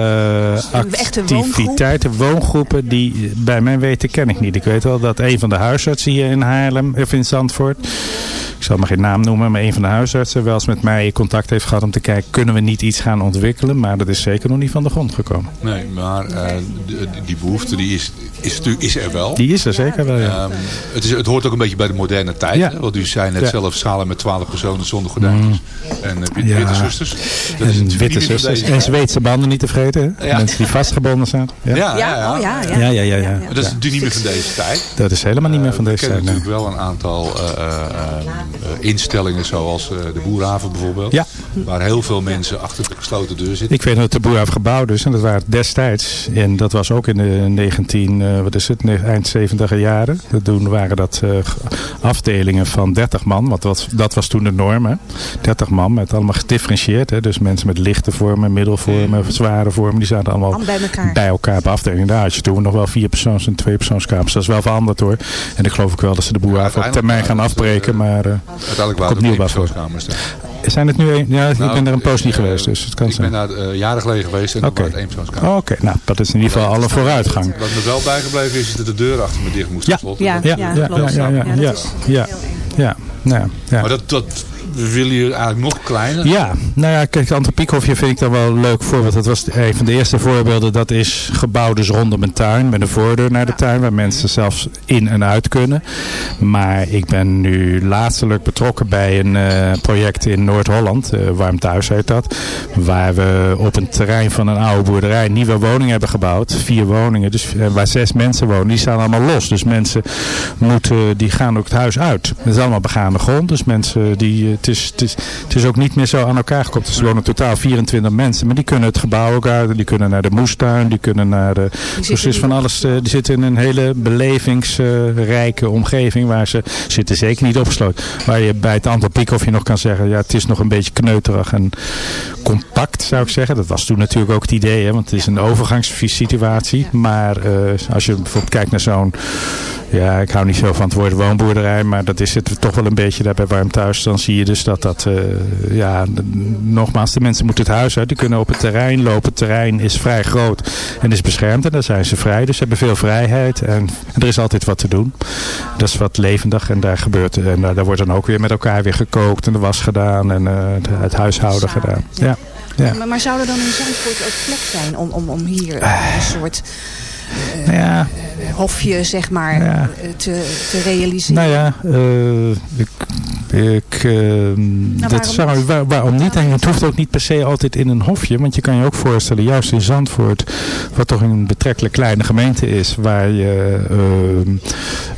S8: woongroep?
S11: Activiteiten, woongroepen, die bij mijn weten ken ik niet. Ik weet wel dat een van de huisartsen hier in Haarlem, of in Zandvoort, ik zal maar geen naam noemen, maar een van de huisartsen wel eens met mij contact heeft gehad om te kijken, kunnen we niet iets gaan ontwikkelen? Maar dat is zeker nog niet van de grond gekomen.
S7: Nee, maar eh, die behoefte die is, is, natuurlijk- is er wel.
S11: Die is er zeker wel, ja.
S7: Ehm, het, is, het hoort ook een beetje bij de moderne tijd.
S11: Ja.
S7: hè, Want u zei net
S11: Ja.
S7: zelf schalen met 12 personen zonder gordijntjes. En uh, witte,
S11: Ja.
S7: witte zusters. Dat
S11: En witte
S7: van
S11: zusters.
S7: deze
S11: En Zweedse banden niet te vergeten. Mensen die vastgebonden zijn. Ja,
S7: Ja, ja,
S8: Ja, oh ja, ja.
S11: ja, ja. ja, ja.
S7: Maar dat is natuurlijk niet meer van deze tijd.
S11: Dat is helemaal niet meer van
S7: Eh,
S11: deze
S7: We
S11: tijd.
S7: kennen
S11: nee.
S7: natuurlijk wel een aantal eh, eh, eh, instellingen zoals eh, de Boerhaven bijvoorbeeld.
S11: Ja.
S7: Waar heel veel mensen achter de gesloten deur zitten.
S11: Ik weet dat de boer heeft gebouwd dus. En dat waren destijds. En dat was ook in de 19, eh, wat is het, eind 70 jaren. Toen waren dat eh, afdelingen van 30 man. Want dat, dat was toen de norm. Hè. 30 man met allemaal gedifferentieerd. Hè. Dus mensen met lichte vormen, middelvormen, zware vormen. Die zaten allemaal
S8: bij elkaar.
S11: bij elkaar op afdelingen. Daar had je toen nog wel vier persoons en twee persoonskamers. Dat is wel veranderd hoor. En ik geloof ook wel dat ze de boer op termijn gaan afbreken.
S7: eh,
S11: Maar eh,
S7: Uiteindelijk waren er
S11: voor.
S7: persoonskamers daar.
S11: zijn het nu een? Ja, ik
S7: Nou,
S11: ben er een poos niet
S7: eh,
S11: geweest. Dus het kan
S7: ik
S11: zijn.
S7: ben daar eh, jaren geleden geweest en okay. waren het.
S11: Oh, Oké, nou dat is in ieder geval al een vooruitgang.
S7: Wat me wel bijgebleven is dat de deur achter me dicht moest
S11: Ja.
S7: gesloten
S8: Ja,
S7: worden.
S11: Ja,
S8: ja,
S11: ja, ja,
S8: klopt.
S11: ja, ja,
S8: Ja, dat
S11: ja,
S8: is
S11: ja, ja,
S7: dat willen jullie eigenlijk nog kleiner?
S11: Ja, nou ja, kijk, het Antropiekhoffje vind ik dan wel een leuk voorbeeld. Dat was een van de eerste voorbeelden. Dat is gebouwd dus rondom een tuin met een voordeur naar de tuin. Waar mensen zelfs in en uit kunnen. Maar ik ben nu laatstelijk betrokken bij een eh, project in Noord-Holland. eh Warm Thuis heet dat. Waar we op een terrein van een oude boerderij nieuwe woningen hebben gebouwd. Vier woningen, dus, eh, waar zes mensen wonen. Die staan allemaal los. Dus mensen moeten, die gaan ook het huis uit. Het is allemaal begaande grond. Dus mensen, die, het, is, het, is, het is ook niet meer zo aan elkaar gekoppeld. Dus er wonen totaal 24 mensen. Maar die kunnen het gebouw ook uit. Die kunnen naar de moestuin. Die kunnen naar de... Dus is van alles. eh, die zitten in een hele belevingsrijke omgeving. Waar ze zitten zeker niet opgesloten. Waar je bij het aantal piek of je nog kan zeggen. Ja, het is nog een beetje kneuterig en compact zou ik zeggen. Dat was toen natuurlijk ook het idee. Hè, want het is een overgangssituatie. Maar eh, als je bijvoorbeeld kijkt naar zo'n... Ja, ik hou niet zo van het woord woonboerderij, maar dat is het toch wel een beetje daar bij Warm Thuis. Dan zie je dus dat dat, eh, ja, nogmaals, de mensen moeten het huis uit. Die kunnen op het terrein lopen. Het terrein is vrij groot en is beschermd en daar zijn ze vrij. Dus ze hebben veel vrijheid en, er is altijd wat te doen. Dat is wat levendig en daar gebeurt, en daar, daar wordt dan ook weer met elkaar weer gekookt en de was gedaan en eh, het, huishouden gedaan. Ja. Ja.
S8: Maar, maar zou er dan in Zandvoort ook plek zijn om, om, om hier eh, een soort eh,
S11: ja,
S8: eh, hofje, zeg maar,
S11: Ja.
S8: eh, te, te realiseren?
S11: Nou ja, eh, ik, ik, eh, dat
S8: waarom
S11: zou,
S8: niet?
S11: waar- waarom niet? En het hoeft ook niet per se altijd in een hofje. Want je kan je ook voorstellen, juist in Zandvoort, wat toch een betrekkelijk kleine gemeente is, waar je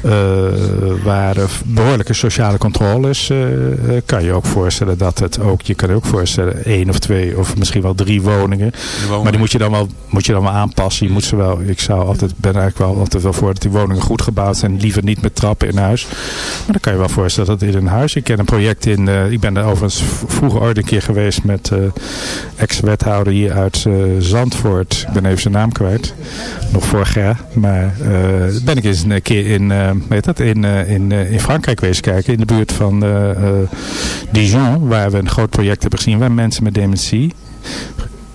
S11: eh, waar er behoorlijke sociale controle is, kan je ook voorstellen dat het ook, je kan je ook voorstellen, één of twee of misschien wel drie woningen.
S7: woningen.
S11: Maar die moet je dan wel, moet je dan wel aanpassen. Je moet ze wel, ik zou altijd, ben eigenlijk wel altijd wel voor dat die woningen goed gebouwd zijn. Liever niet met trappen in huis. Maar dan kan je wel voorstellen dat in een huis. Ik ken een project in, eh, ik ben daar overigens vroeger ooit een keer geweest met eh, ex-wethouder hier uit eh, Zandvoort. Ik ben even zijn naam kwijt. Nog vorig jaar. Maar ben ik eens een keer in, weet dat, in, in, in Frankrijk geweest kijken. In de buurt van Dijon. Waar we een groot project hebben gezien. Waar mensen met dementie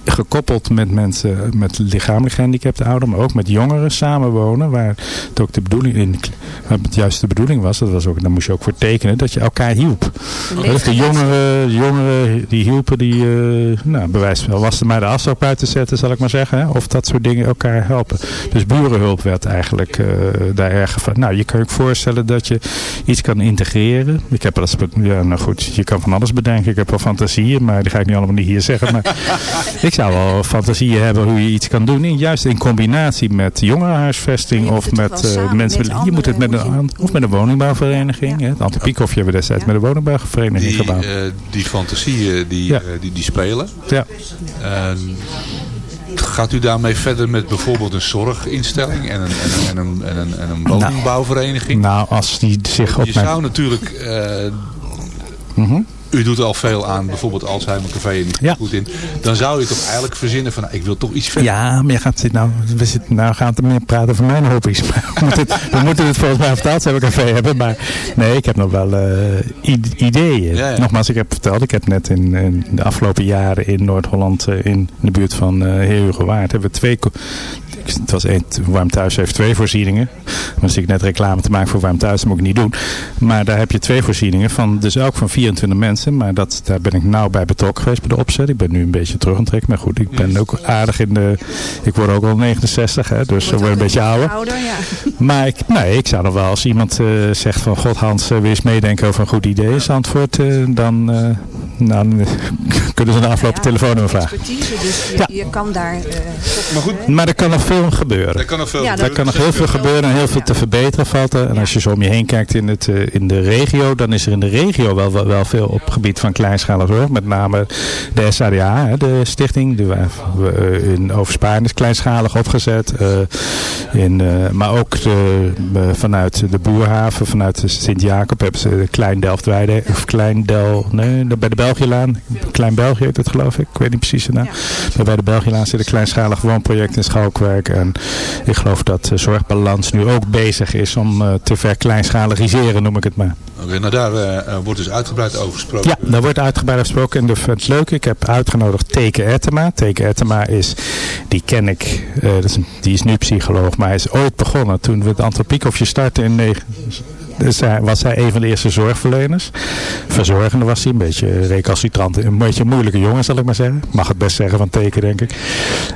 S11: gekoppeld met mensen met lichamelijk gehandicapte ouderen, maar ook met jongeren samenwonen, waar het ook de bedoeling in, waar het juist de bedoeling was, dat was ook, daar moest je ook voor tekenen, dat je elkaar hielp. Dus de jongeren, jongeren die hielpen, die, eh nou, bewijs wel was er maar de afstand buiten te zetten, zal ik maar zeggen, hè, of dat soort dingen elkaar helpen. Dus burenhulp werd eigenlijk eh, daar erg van. Nou, je kan je ook voorstellen dat je iets kan integreren. Ik heb eens, ja, nou goed, je kan van alles bedenken. Ik heb wel fantasieën, maar die ga ik niet allemaal niet hier zeggen. Maar ik zou wel fantasieën hebben hoe je iets kan doen. In, juist in combinatie met jongerenhuisvesting of met eh, mensen.
S8: met
S11: je moet het met een, of met een woningbouwvereniging. hè. Het Antipiekhof hebben we destijds met een woningbouwvereniging
S7: Die,
S11: gebouwd.
S7: eh, die fantasieën die,
S11: Ja.
S7: eh, die, die spelen.
S11: Ja.
S7: En gaat u daarmee verder met bijvoorbeeld een zorginstelling en een, en een, en een, en een, en een woningbouwvereniging?
S11: Nou, als die zich op
S7: Je
S11: mijn...
S7: zou natuurlijk... eh,
S11: Mhm.
S7: U doet al veel aan bijvoorbeeld Alzheimer Café en goed in. Dan zou je toch eigenlijk verzinnen van nou, ik wil toch iets verder.
S11: Ja, maar je gaat zitten, nou, we zitten, nou gaan we meer praten over mijn hobby's. We, moeten het, we moeten het volgens mij over het Alzheimer Café hebben. Maar nee, ik heb nog wel eh, ideeën.
S7: Ja, ja.
S11: Nogmaals, ik heb verteld, ik heb net in, in de afgelopen jaren in Noord-Holland, eh, in de buurt van Heer Hugo Waard, hebben we twee... Het was één, Warm Thuis heeft twee voorzieningen. Dan zit ik net reclame te maken voor Warm Thuis, dat moet ik niet doen. Maar daar heb je twee voorzieningen, van, dus elk van 24 mensen. Maar dat, daar ben ik nauw bij betrokken geweest bij de opzet. Ik ben nu een beetje terug aan het trekken. Maar goed, ik ben ook aardig in de... Ik word ook al 69, hè, dus ik word een beetje ouder.
S8: ouder ja.
S11: Maar ik, nee, ik zou nog wel, als iemand eh, zegt van... God Hans, eh, wil je eens meedenken over een goed idee in Zandvoort... eh, dan, eh, nou, dan kunnen ze de afgelopen
S8: Ja,
S11: telefoonnummer vragen.
S8: Dus je,
S11: Ja.
S8: je kan daar... eh,
S7: Maar goed,
S11: Maar er kan nog veel gebeuren.
S7: daar kan nog veel
S8: Ja,
S11: Daar kan nog heel veel gebeuren en heel veel te verbeteren valt er. En als je zo om je heen kijkt in, het, eh, in de regio, dan is er in de regio wel, wel, wel veel op gebied van kleinschalige zorg. Met name de SADA, hè, de stichting, die we, eh, in Oversparen is kleinschalig opgezet. eh, in, eh, maar ook de, eh, vanuit de Boerhaven, vanuit de Sint-Jacob hebben ze de Klein Delftweide, of Klein Del, nee, bij de Belgielaan. Klein België heet het geloof ik, ik weet niet precies de naam. Maar bij de Belgielaan zit een kleinschalig woonproject in Schalkwijk. En ik geloof dat de Zorgbalans nu ook bezig is om te verkleinschaligeren, noem ik het maar.
S7: Oké, nou daar wordt dus uitgebreid over gesproken.
S11: Ja, daar wordt uitgebreid gesproken. En de, het leuke, ik heb uitgenodigd Teke Ettema. Teke Ettema is, die ken ik, eh, die is nu psycholoog, maar hij is ooit begonnen toen we het Antropiekhoffje startten in negen- Dus hij, was hij een van de eerste zorgverleners. Verzorgende was hij, een beetje recalcitrant. Een beetje moeilijke jongen zal ik maar zeggen. Mag het best zeggen van teken denk ik.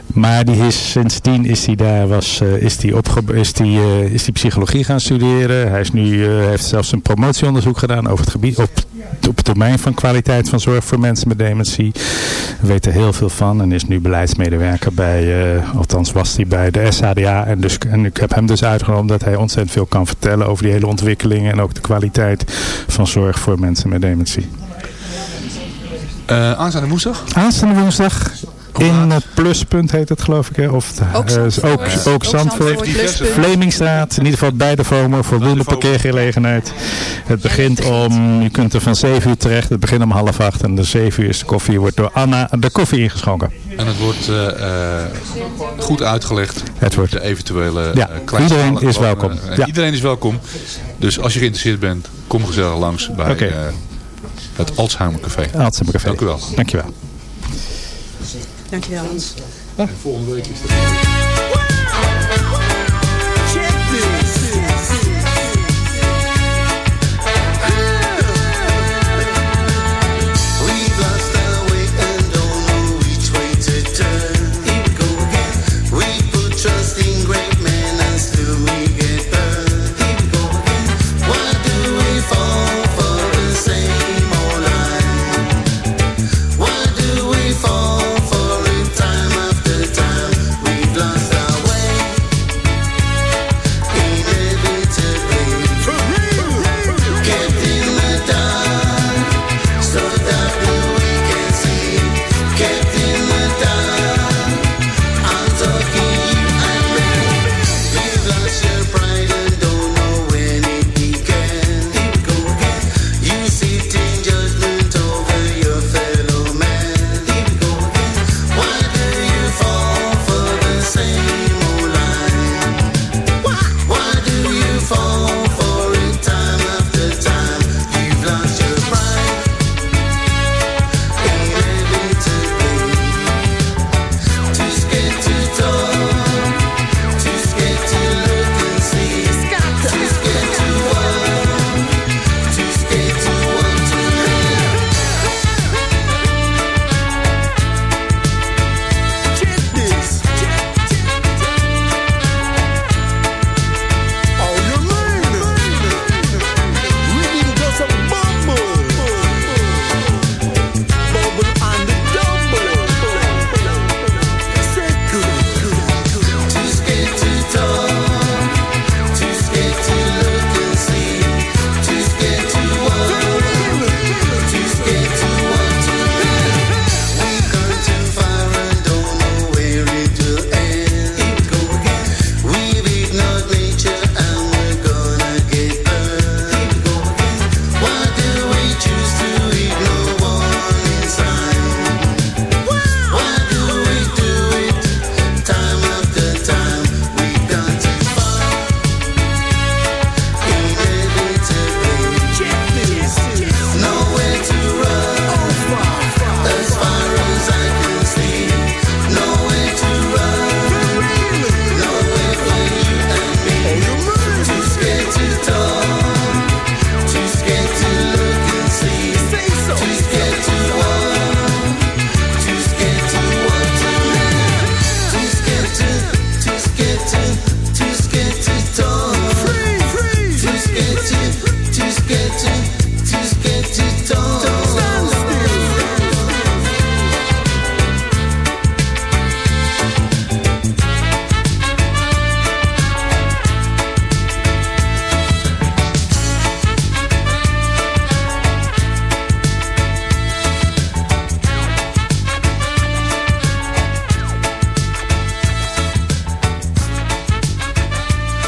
S11: Maar die is, sindsdien is hij daar, was, eh, is hij opge, is die, eh, is die psychologie gaan studeren. Hij is nu, eh, heeft zelfs een promotieonderzoek gedaan over het gebied, op, op het domein van kwaliteit van zorg voor mensen met dementie. Weet er heel veel van en is nu beleidsmedewerker bij, eh, althans was hij bij de SHDA. En, dus, en ik heb hem dus uitgenomen omdat hij ontzettend veel kan vertellen over die hele ontwikkelingen en ook de kwaliteit van zorg voor mensen met dementie.
S12: Eh, aanstaande woensdag?
S11: Aanstaande woensdag in het pluspunt heet het geloof ik. Hè? Of,
S8: Ook
S11: eh,
S8: Zandvoort.
S11: ook, ook Zandvoort. Vlemingstraat. In ieder geval bij de FOMO. Voldoende parkeergelegenheid. Het begint om, je kunt er van 7 uur terecht. Het begint om half acht. En de 7 uur is de koffie. Wordt door Anna de koffie ingeschonken.
S12: En het wordt eh, eh, goed uitgelegd.
S11: Het wordt-
S12: De eventuele
S11: Ja,
S12: eh,
S11: iedereen is welkom. Ja.
S12: Iedereen is welkom. Dus als je geïnteresseerd bent, kom gezellig langs bij eh, het Alzheimer Café.
S11: Alzheimer Café.
S12: Dank u wel.
S11: Dankjewel.
S8: Dankjewel Hans.
S12: Volgende week is het.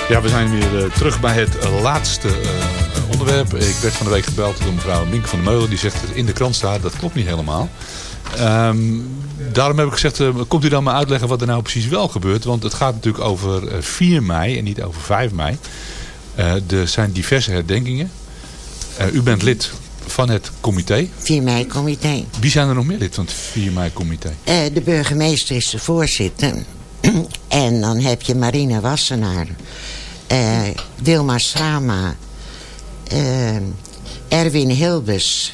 S12: Ja, we zijn weer eh, terug bij het eh, laatste eh, onderwerp. Ik werd van de week gebeld door mevrouw Minke van der Meulen. Die zegt dat in de krant staat. Dat klopt niet helemaal. Ehm, daarom heb ik gezegd, komt u dan maar uitleggen wat er nou precies wel gebeurt. Want het gaat natuurlijk over eh, 4 mei en niet over 5 mei. Er zijn diverse herdenkingen. U bent lid van het comité.
S13: 4 mei comité.
S12: Wie zijn er nog meer lid van het 4 mei comité?
S13: De burgemeester is de voorzitter. en dan heb je Marina Wassenaar. eh Wilma Schrama. eh, Erwin Hilbers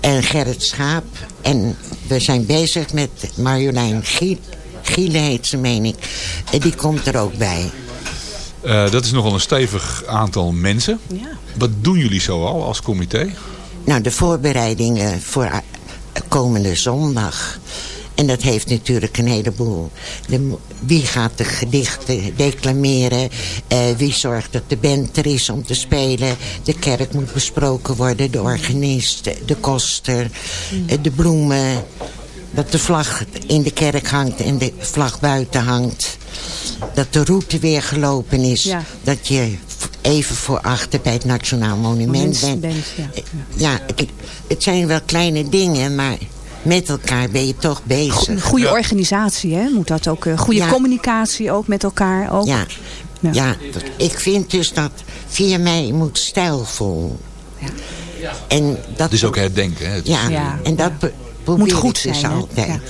S13: en Gerrit Schaap. En we zijn bezig met Marjolein Giel. Giele heet ze, meen ik. En die komt er ook bij.
S7: Eh, dat is nogal een stevig aantal mensen.
S8: Ja.
S7: Wat doen jullie zo al als comité?
S13: Nou, de voorbereidingen voor komende zondag. En dat heeft natuurlijk een heleboel. De, wie gaat de gedichten declameren? Eh, wie zorgt dat de band er is om te spelen? De kerk moet besproken worden. De organist, de- koster, eh, de bloemen. Dat de vlag in de kerk hangt en de vlag buiten hangt. Dat de route weer gelopen is.
S8: Ja.
S13: Dat je even voor achter bij het Nationaal Monument bent.
S8: ja.
S13: Ja, het, het zijn wel kleine dingen, maar met elkaar ben je toch bezig.
S8: Een goede organisatie, hè? Moet dat ook. eh, goede
S13: Ja.
S8: communicatie ook met elkaar. Ook.
S13: Ja, ja. ik vind dus dat 4 mei moet stijlvol. En dat
S7: is ook herdenken. Hè?
S13: Ja,
S8: Ja,
S13: en dat
S8: ja.
S13: probeer
S8: Moet goed
S13: ik dus
S8: zijn,
S13: altijd.
S8: Ja,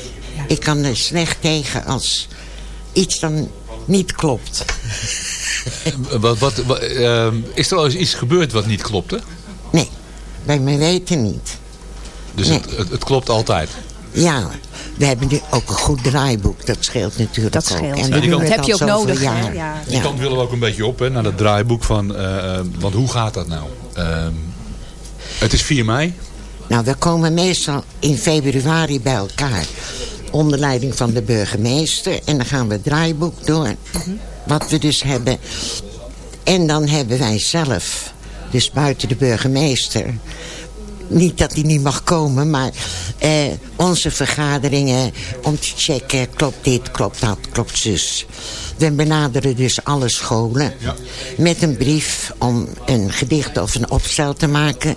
S13: Ik kan er slecht tegen als iets dan niet klopt.
S7: Wat, wat, wat, ehm, is er al eens iets gebeurd wat niet klopte?
S13: Nee, bij mijn weten niet.
S7: Dus
S13: Nee.
S7: het, het, het klopt altijd.
S13: Ja, we hebben nu ook een goed draaiboek. Dat scheelt natuurlijk
S8: Dat
S13: ook.
S8: scheelt.
S13: En
S8: Ja,
S13: het
S8: heb je ook nodig,
S13: jaar.
S8: Ja.
S7: Die kant willen we ook een beetje op, hè, naar dat draaiboek van... eh, eh, want hoe gaat dat nou? Ehm, het is 4 mei.
S13: Nou, we komen meestal in februari bij elkaar. Onder leiding van de burgemeester. En dan gaan we het draaiboek door. Wat we dus hebben. En dan hebben wij zelf, dus buiten de burgemeester... Niet dat hij niet mag komen, maar eh, onze vergaderingen om te checken... klopt dit, klopt dat, klopt zus. We benaderen dus alle scholen met een brief om een gedicht of een opstel te maken.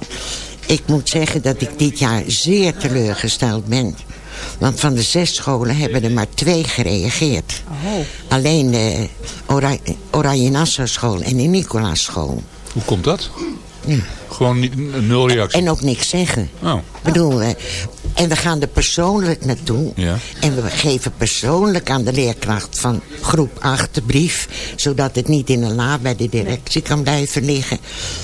S13: Ik moet zeggen dat ik dit jaar zeer teleurgesteld ben. Want van de zes scholen hebben er maar twee gereageerd. Alleen de Ora- Oranje Nassau school en de Nicolaas school.
S7: Hoe komt dat?
S13: Ja.
S7: Gewoon niet, nul reactie.
S13: En ook niks zeggen.
S7: Oh.
S13: Bedoel, eh, en we gaan er persoonlijk naartoe.
S7: Ja.
S13: En we geven persoonlijk aan de leerkracht van groep 8 de brief. Zodat het niet in een la bij de directie kan blijven liggen.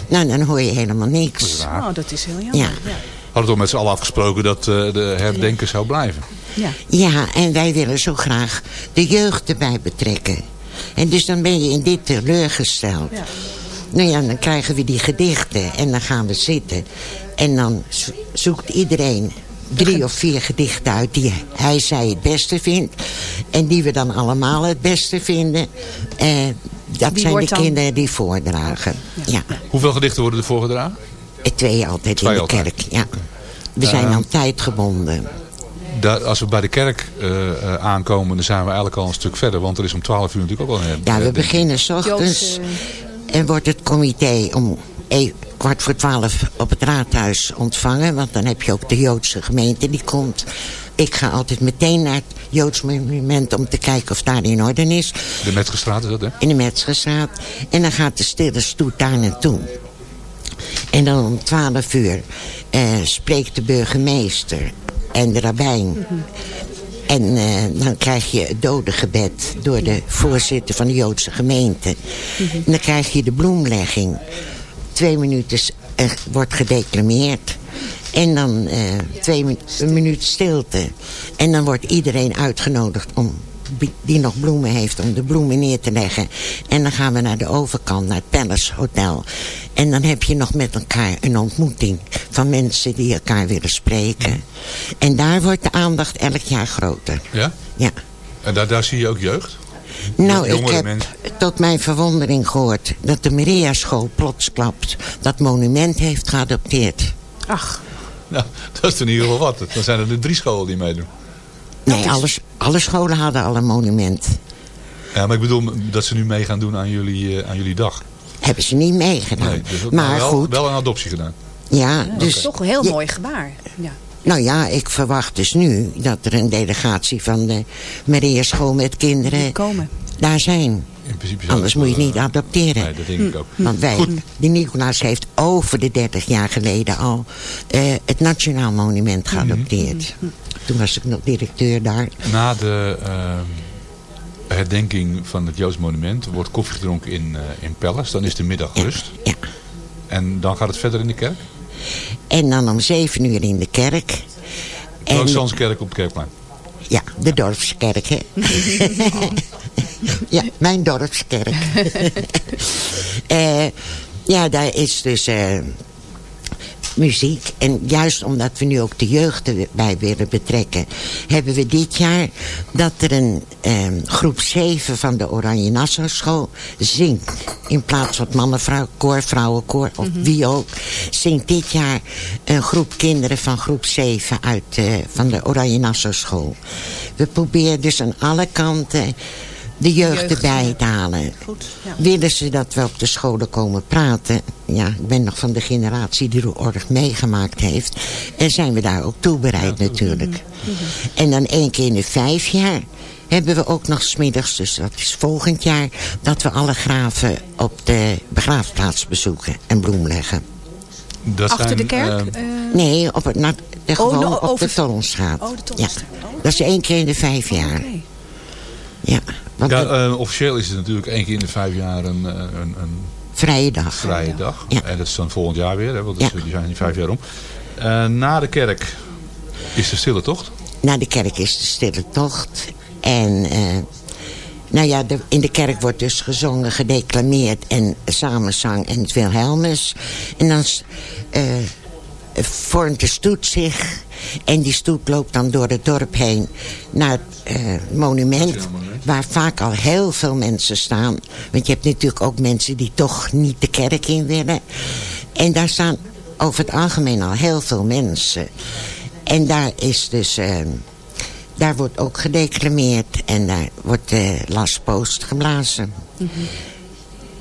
S13: Nou, dan hoor je helemaal niks.
S8: Oh, dat is heel jammer.
S13: Ja.
S8: Ja.
S7: Hadden toch met z'n allen afgesproken dat eh, de herdenken zou blijven.
S8: Ja.
S13: Ja, en wij willen zo graag de jeugd erbij betrekken. En dus dan ben je in dit teleurgesteld.
S8: Ja.
S13: Nou ja, dan krijgen we die gedichten en dan gaan we zitten. En dan zo- zoekt iedereen drie of vier gedichten uit die hij zij het beste vindt. En die we dan allemaal het beste vinden. Eh, dat
S8: Wie
S13: zijn de
S8: dan-
S13: kinderen die voordragen. Ja.
S7: Hoeveel gedichten worden er voorgedragen?
S13: Eh, Twee altijd
S7: Twee
S13: in de
S7: altijd.
S13: kerk. Ja. We zijn
S7: Ehm,
S13: aan tijd gebonden.
S7: Daar, als we bij de kerk eh, eh, aankomen, dan zijn we eigenlijk al een stuk verder. Want er is om 12 uur natuurlijk ook wel een
S13: Ja, we beginnen s ochtends. En wordt het comité om e- kwart voor twaalf op het raadhuis ontvangen. Want dan heb je ook de Joodse gemeente die komt. Ik ga altijd meteen naar het Joods monument om te kijken of daar in orde is.
S7: De Metzgerstraat is dat, hè?
S13: In de Metzgerstraat. En dan gaat de stille stoet daar naartoe. En dan om twaalf uur eh, spreekt de burgemeester en de rabbijn. En eh, dan krijg je het dodengebed door de voorzitter van de Joodse gemeente. En dan krijg je de bloemlegging. Twee minuten wordt gedeclameerd. En dan eh, twee min- minuut stilte. En dan wordt iedereen uitgenodigd om die- nog bloemen heeft om de bloemen neer te leggen. En dan gaan we naar de overkant, naar het Palace Hotel. En dan heb je nog met elkaar een ontmoeting van mensen die elkaar willen spreken. En daar wordt de aandacht elk jaar groter.
S7: Ja?
S13: Ja.
S7: En daar, daar zie je ook jeugd?
S13: Nou, ik heb
S7: mensen.
S13: tot mijn verwondering gehoord dat de Maria School plotsklapt dat monument heeft geadopteerd.
S8: Ach.
S7: Nou, dat is in ieder geval wat. Dan zijn er drie scholen die meedoen.
S13: Nee, alle, alle scholen hadden al een monument.
S7: Ja, maar ik bedoel dat ze nu mee gaan doen aan jullie, eh, aan jullie dag.
S13: Hebben ze niet meegedaan.
S7: Nee, dus
S13: maar
S7: wel,
S13: goed,
S7: wel een adoptie gedaan.
S13: ja,
S8: Dat
S13: dus...
S8: is toch een heel mooi gebaar. Ja.
S13: Nou ja, ik verwacht dus nu dat er een delegatie van de Maria School met kinderen
S8: komen.
S13: daar zijn.
S7: In principe zou
S13: Anders
S7: het
S13: moet je
S7: wel,
S13: niet
S7: eh,
S13: adopteren.
S7: Nee, dat denk ik ook.
S13: Want wij, die Nicolaas heeft over de 30 jaar geleden al eh, het Nationaal Monument geadopteerd. Toen was ik nog directeur daar.
S7: Na de ehm, herdenking van het Joods monument wordt koffie gedronken in, eh in Palace. Dan is de middag rust.
S13: Ja.
S7: En dan gaat het verder in de kerk?
S13: En dan om zeven uur in de kerk.
S7: De Alexanderskerk op het Kerkplein.
S13: Ja, de dorpskerk, hè. ja, mijn dorpskerk. Eh, ja, daar is dus eh, muziek. En juist omdat we nu ook de jeugd erbij willen betrekken... hebben we dit jaar dat er een eh, groep 7 van de Oranje Nassau School zingt. In plaats van koor, vrouwenkoor of wie ook... zingt dit jaar een groep kinderen van groep 7 uit, eh, van de Oranje Nassau School. We proberen dus aan alle kanten de jeugd,
S8: Jeugd,
S13: erbij te halen.
S8: Goed, ja.
S13: Willen ze dat we op de scholen komen praten? Ja, ik ben nog van de generatie die de oorlog meegemaakt heeft. En zijn we daar ook toe bereid natuurlijk. En dan één keer in de vijf jaar hebben we ook nog smiddags, dus dat is volgend jaar... dat we alle graven op de begraafplaats bezoeken en bloem leggen.
S7: Dat
S8: Achter
S7: zijn,
S8: de kerk?
S7: eh,
S8: Eh,
S13: Nee, op, het, na, de,
S8: Oh,
S13: gewoon
S8: no,
S13: op
S8: over-
S13: de Tollenstraat.
S8: Oh, de Tollenstraat.
S13: Ja, dat is één keer in de vijf jaar. Ja, want
S7: ja, eh, officieel is het natuurlijk één keer in de vijf jaar een, eh, een, een
S13: vrije dag.
S7: vrije dag.
S13: Ja.
S7: En dat is dan volgend jaar weer, hè, want
S13: Ja.
S7: die zijn die vijf jaar om. Eh, na de kerk is de stille tocht.
S13: Naar de kerk is de stille tocht. En nou ja, de- in de kerk wordt dus gezongen, gedeclameerd en samenzang en het Wilhelmus. En dan vormt de stoet zich. En die stoet loopt dan door het dorp heen naar het eh, monument. Waar vaak al heel veel mensen staan. Want je hebt natuurlijk ook mensen die toch niet de kerk in willen. En daar staan over het algemeen al heel veel mensen. En daar is dus... eh, daar wordt ook gedeclameerd en daar wordt de last post geblazen.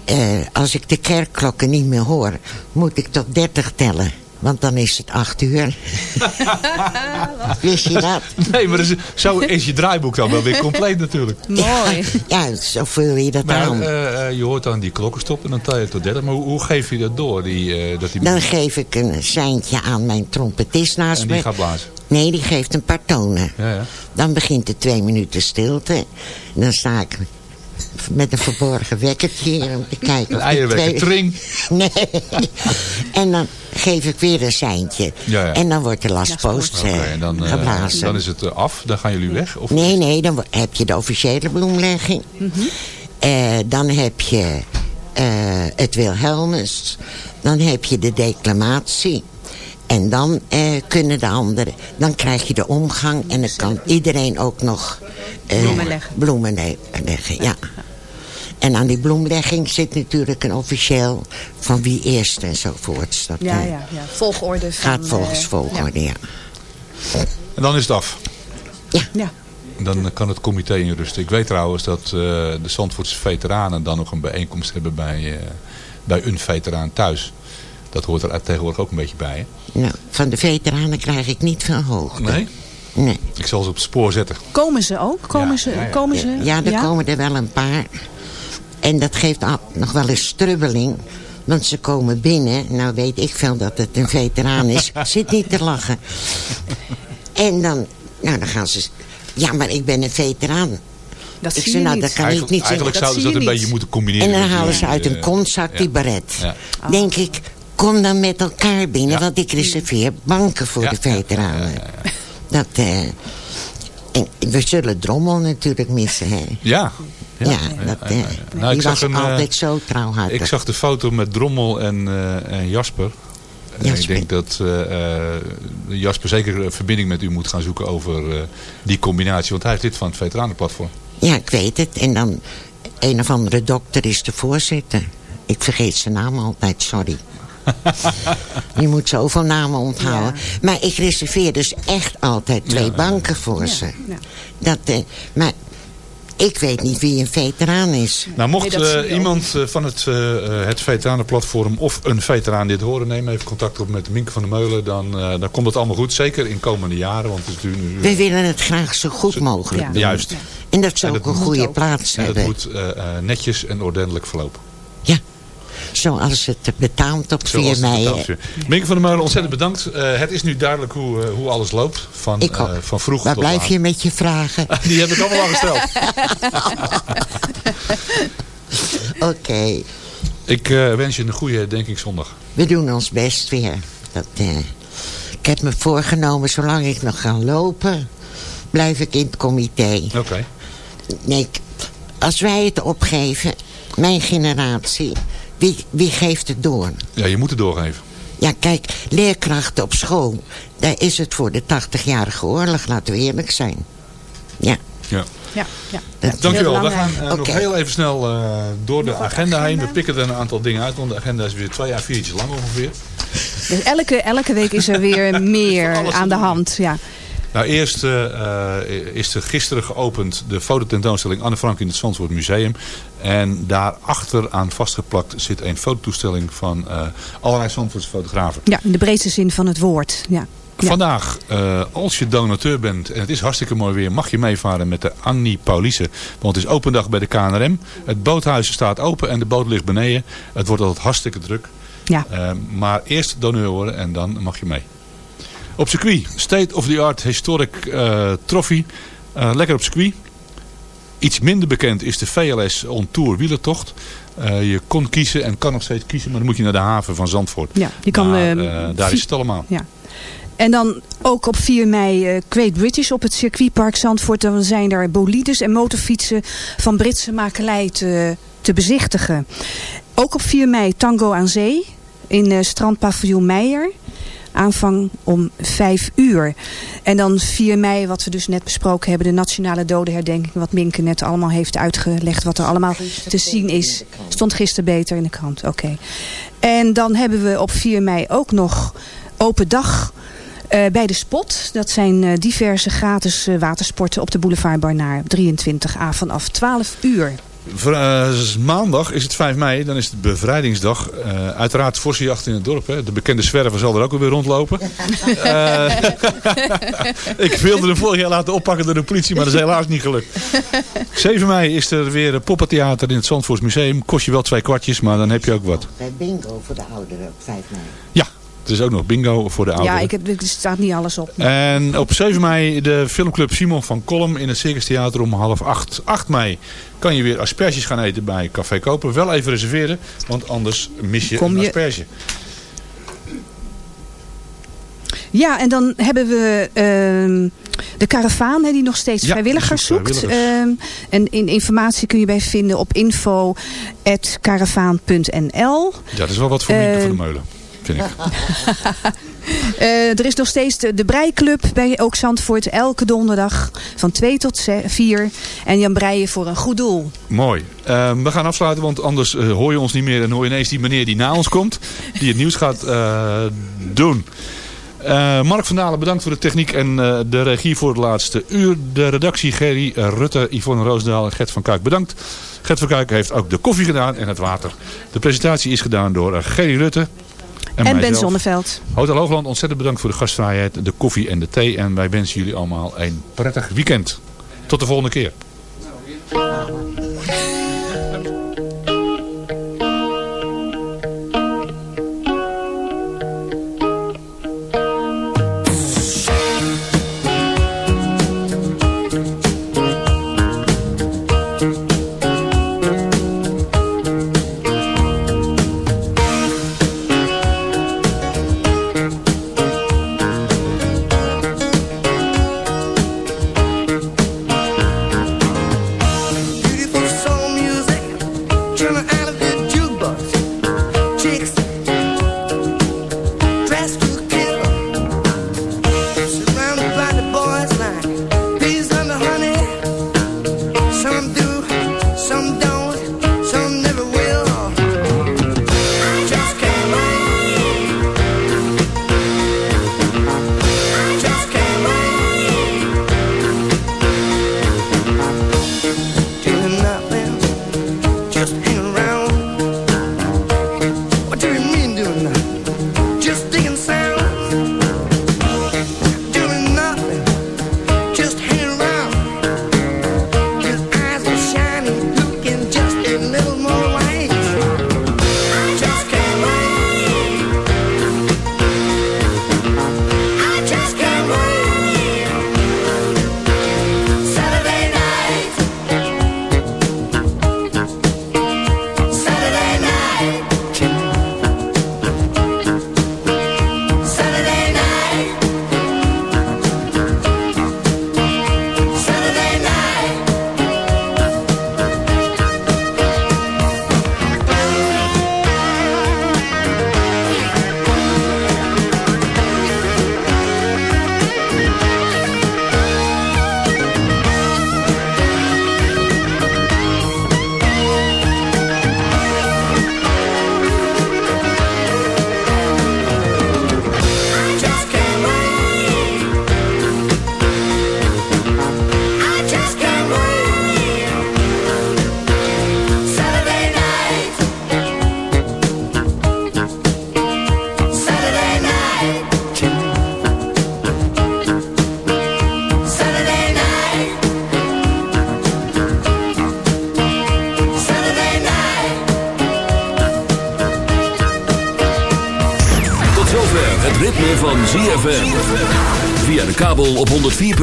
S13: Eh, als ik de kerkklokken niet meer hoor, moet ik tot 30 tellen. Want dan is het 8 uur. Wist je dat?
S7: Nee, maar dus, zo is je draaiboek dan wel weer compleet natuurlijk.
S8: Mooi.
S13: Ja, zo vul je dat
S7: Maar
S13: aan.
S7: eh, eh, je hoort dan die klokken stoppen en dan tel je tot 30. Maar hoe, hoe geef je dat door? Die, eh, dat die,
S13: Dan geef ik een seintje aan mijn trompetist naast
S7: en die
S13: me.
S7: gaat blazen.
S13: Nee, die geeft een paar tonen.
S7: Ja, ja.
S13: Dan begint de twee minuten stilte. Dan sta ik met een verborgen wekkertje om te kijken.
S7: Een eierwekker,
S13: twee-. Nee. En dan geef ik weer een seintje.
S7: Ja, ja.
S13: En dan wordt de lastpost
S7: Oké,
S13: eh,
S7: en dan, eh,
S13: geblazen.
S7: dan is het eh, af. Dan gaan jullie weg? Of
S13: Nee, nee, dan heb je de officiële bloemlegging. Eh, dan heb je eh, het Wilhelmus. Dan heb je de declamatie. En dan eh, kunnen de anderen... Dan krijg je de omgang en dan kan iedereen ook nog... eh,
S8: Bloemen leggen.
S13: bloemen le- leggen, ja. En aan die bloemlegging zit natuurlijk een officieel... van wie eerst enzovoorts. Dat
S8: Ja, ja, ja. Volgorde van...
S13: gaat volgens
S8: eh,
S13: volgorde, ja.
S7: En dan is het af.
S8: Ja.
S7: Dan kan het comité in rust. Ik weet trouwens dat eh, de Zandvoortse veteranen dan nog een bijeenkomst hebben bij, eh, bij een veteraan thuis. Dat hoort er tegenwoordig ook een beetje bij. Hè?
S13: Nou, van de veteranen krijg ik niet veel hoogte.
S7: Nee?
S13: Nee.
S7: Ik zal ze op het spoor zetten.
S8: Komen ze ook? Komen,
S7: Ja,
S8: ze,
S7: ja, ja.
S8: Komen ze?
S13: Ja, er komen er wel een paar. En dat geeft al- nog wel eens strubbeling. Want ze komen binnen. Nou weet ik veel dat het een veteraan is. Zit niet te lachen. En dan, nou, dan gaan ze... Ja, maar ik ben een veteraan.
S8: Dat
S13: ik zei,
S8: je
S13: nou,
S8: niet.
S13: dat kan ik
S7: Eigenlijk,
S13: niet
S7: eigenlijk
S13: zeggen.
S7: zouden ze dat een beetje moeten combineren.
S13: En dan halen ze uit
S7: eh,
S13: een kontzak die baret.
S7: Ja.
S13: Denk ik, kom dan met elkaar binnen.
S7: Ja.
S13: Want ik reserveer banken voor
S7: Ja,
S13: de
S7: ja,
S13: veteranen. Dat, eh, en we zullen Drommel natuurlijk missen, hè.
S7: Ja.
S13: Ja, dat,
S7: Nou,
S13: die
S7: ik zag
S13: was
S7: een,
S13: altijd zo trouwhartig.
S7: Ik zag de foto met Drommel en, eh, en Jasper. En
S13: Jasper.
S7: Ik denk dat eh, Jasper zeker een verbinding met u moet gaan zoeken over die combinatie. Want hij is lid van het veteranenplatform.
S13: Ja, ik weet het. En dan een of andere dokter is de voorzitter. Ik vergeet zijn naam altijd, sorry. Je moet zoveel namen onthouden. Maar ik reserveer dus echt altijd twee banken voor ze.
S8: Ja.
S13: Dat, eh, maar ik weet niet wie een veteraan is.
S7: Nou, mocht eh, iemand eh, van het, eh, eh, het veteranenplatform of een veteraan dit horen, neem even contact op met Minke van der Meulen. Dan, eh, dan komt het allemaal goed. Zeker in komende jaren. Want het is natuurlijk nu-
S13: We willen het graag zo goed mogelijk
S8: Ja.
S13: doen.
S7: Juist.
S13: En dat ze
S7: En
S13: ook een
S7: moet
S13: goede
S8: ook.
S13: plaats
S7: En het
S13: hebben.
S7: moet eh, eh, netjes en ordentelijk verlopen.
S13: Zoals het betaamt op 4
S7: Zoals het
S13: mei.
S7: Minke van der Meulen, ontzettend bedankt. Eh, het is nu duidelijk hoe, eh, hoe alles loopt. Van,
S13: Ik
S7: eh, van vroeg
S13: Waar
S7: tot
S13: blijf
S7: laat.
S13: je met je vragen?
S7: Die heb ik allemaal al gesteld.
S13: Oké.
S7: Ik wens je een goede herdenkingszondag.
S13: We doen ons best weer. Dat, ik heb me voorgenomen, zolang ik nog ga lopen, blijf ik in het comité.
S7: Oké.
S13: Nee, ik- als wij het opgeven, mijn generatie, wie, wie geeft het door?
S7: Ja, je moet het doorgeven.
S13: Ja, kijk, leerkrachten op school, daar is het voor de 80-jarige oorlog, laten we eerlijk zijn. Ja.
S7: Ja.
S8: Ja, ja.
S13: Dat
S7: Dankjewel. We gaan eh, nog heel even snel eh, door de agenda heen. We pikken er een aantal dingen uit, want de agenda is weer twee à viertjes lang ongeveer.
S8: Dus elke, elke week is er weer meer aan de hand. Ja.
S7: Nou, eerst eh, eh, is er gisteren geopend de fototentoonstelling Anne Frank in het Zandvoort Museum. En daarachter aan vastgeplakt zit een fototoestelling van eh, allerlei Zandvoortse fotografen.
S8: ja, in de breedste zin van het woord. Ja.
S7: Vandaag, als je donateur bent en het is hartstikke mooi weer, mag je meevaren met de Annie Paulice. Want het is open dag bij de KNRM. Het boothuis staat open en de boot ligt beneden. Het wordt altijd hartstikke druk.
S8: Ja.
S7: Maar eerst doneur worden en dan mag je mee. Op circuit, State of the Art Historic eh, Trophy. Eh, lekker op circuit. Iets minder bekend is de VLS On Tour wielertocht. Eh, je kon kiezen en kan nog steeds kiezen, maar dan moet je naar de haven van Zandvoort.
S8: Ja, je kan,
S7: daar,
S8: eh,
S7: eh, daar
S8: vi-
S7: is het allemaal.
S8: Ja. En dan ook op 4 mei eh Great British op het circuitpark Zandvoort. Dan zijn er bolides en motorfietsen van Britse makelij te, te bezichtigen. Ook op 4 mei Tango aan Zee in eh strandpaviljoen Meijer. Aanvang om 5 uur. En dan 4 mei, wat we dus net besproken hebben, de nationale dodenherdenking. Wat Minke net allemaal heeft uitgelegd, wat er allemaal te zien is. Stond gisteren beter in de krant, oké. En dan hebben we op 4 mei ook nog open dag eh, bij de Spot. Dat zijn eh, diverse gratis eh, watersporten op de boulevard Barnaar. 23a vanaf 12 uur.
S7: Eh, maandag is het 5 mei, dan is het bevrijdingsdag. Eh, uiteraard forse jacht in het dorp. Hè. De bekende zwerver zal er ook weer rondlopen. Eh, ik wilde hem vorig jaar laten oppakken door de politie, maar dat is helaas niet gelukt. 7 mei is er weer een poppentheater in het Zandvoorts Museum. Kost je wel twee kwartjes, maar dan heb je ook wat.
S13: Bij bingo voor de ouderen op 5 mei.
S7: Ja, er is ook nog bingo voor de ouderen.
S8: Ja, ik heb, er staat niet alles op.
S7: En op 7 mei de filmclub Simon van Kolm in het Circus Theater om half 8. 8 mei kan je weer asperges gaan eten bij Café Koper. Wel even reserveren, want anders mis je
S8: Kom
S7: een
S8: je-
S7: asperge.
S8: Ja, en dan hebben we ehm, de karavaan hè, die nog steeds
S7: Ja,
S8: vrijwilligers
S7: zoekt vrijwilligers.
S8: Ehm, en in informatie kun je bij vinden op info.karavaan.nl.
S7: Ja, dat is wel wat voor
S8: Eh,
S7: van de Meulen, vind ik.
S8: Eh, er is nog steeds de, de breiklub bij ook Zandvoort. Elke donderdag van 2 tot 4. En Jan breien voor een goed doel.
S7: Mooi. Ehm, we gaan afsluiten, want anders eh, hoor je ons niet meer. En hoor je ineens die meneer die na ons komt. Die het nieuws gaat eh, doen. Eh, Mark van Dalen, bedankt voor de techniek en eh, de regie voor het laatste uur. De redactie Gerry Rutte, Yvonne Roosdaal en Gert van Kuik bedankt. Gert van Kuik heeft ook de koffie gedaan en het water. De presentatie is gedaan door Gerry Rutte.
S8: En, Ben. Zonneveld.
S7: Hotel Hoogland, ontzettend bedankt voor de gastvrijheid, de koffie en de thee. En wij wensen jullie allemaal een prettig weekend. Tot de volgende keer.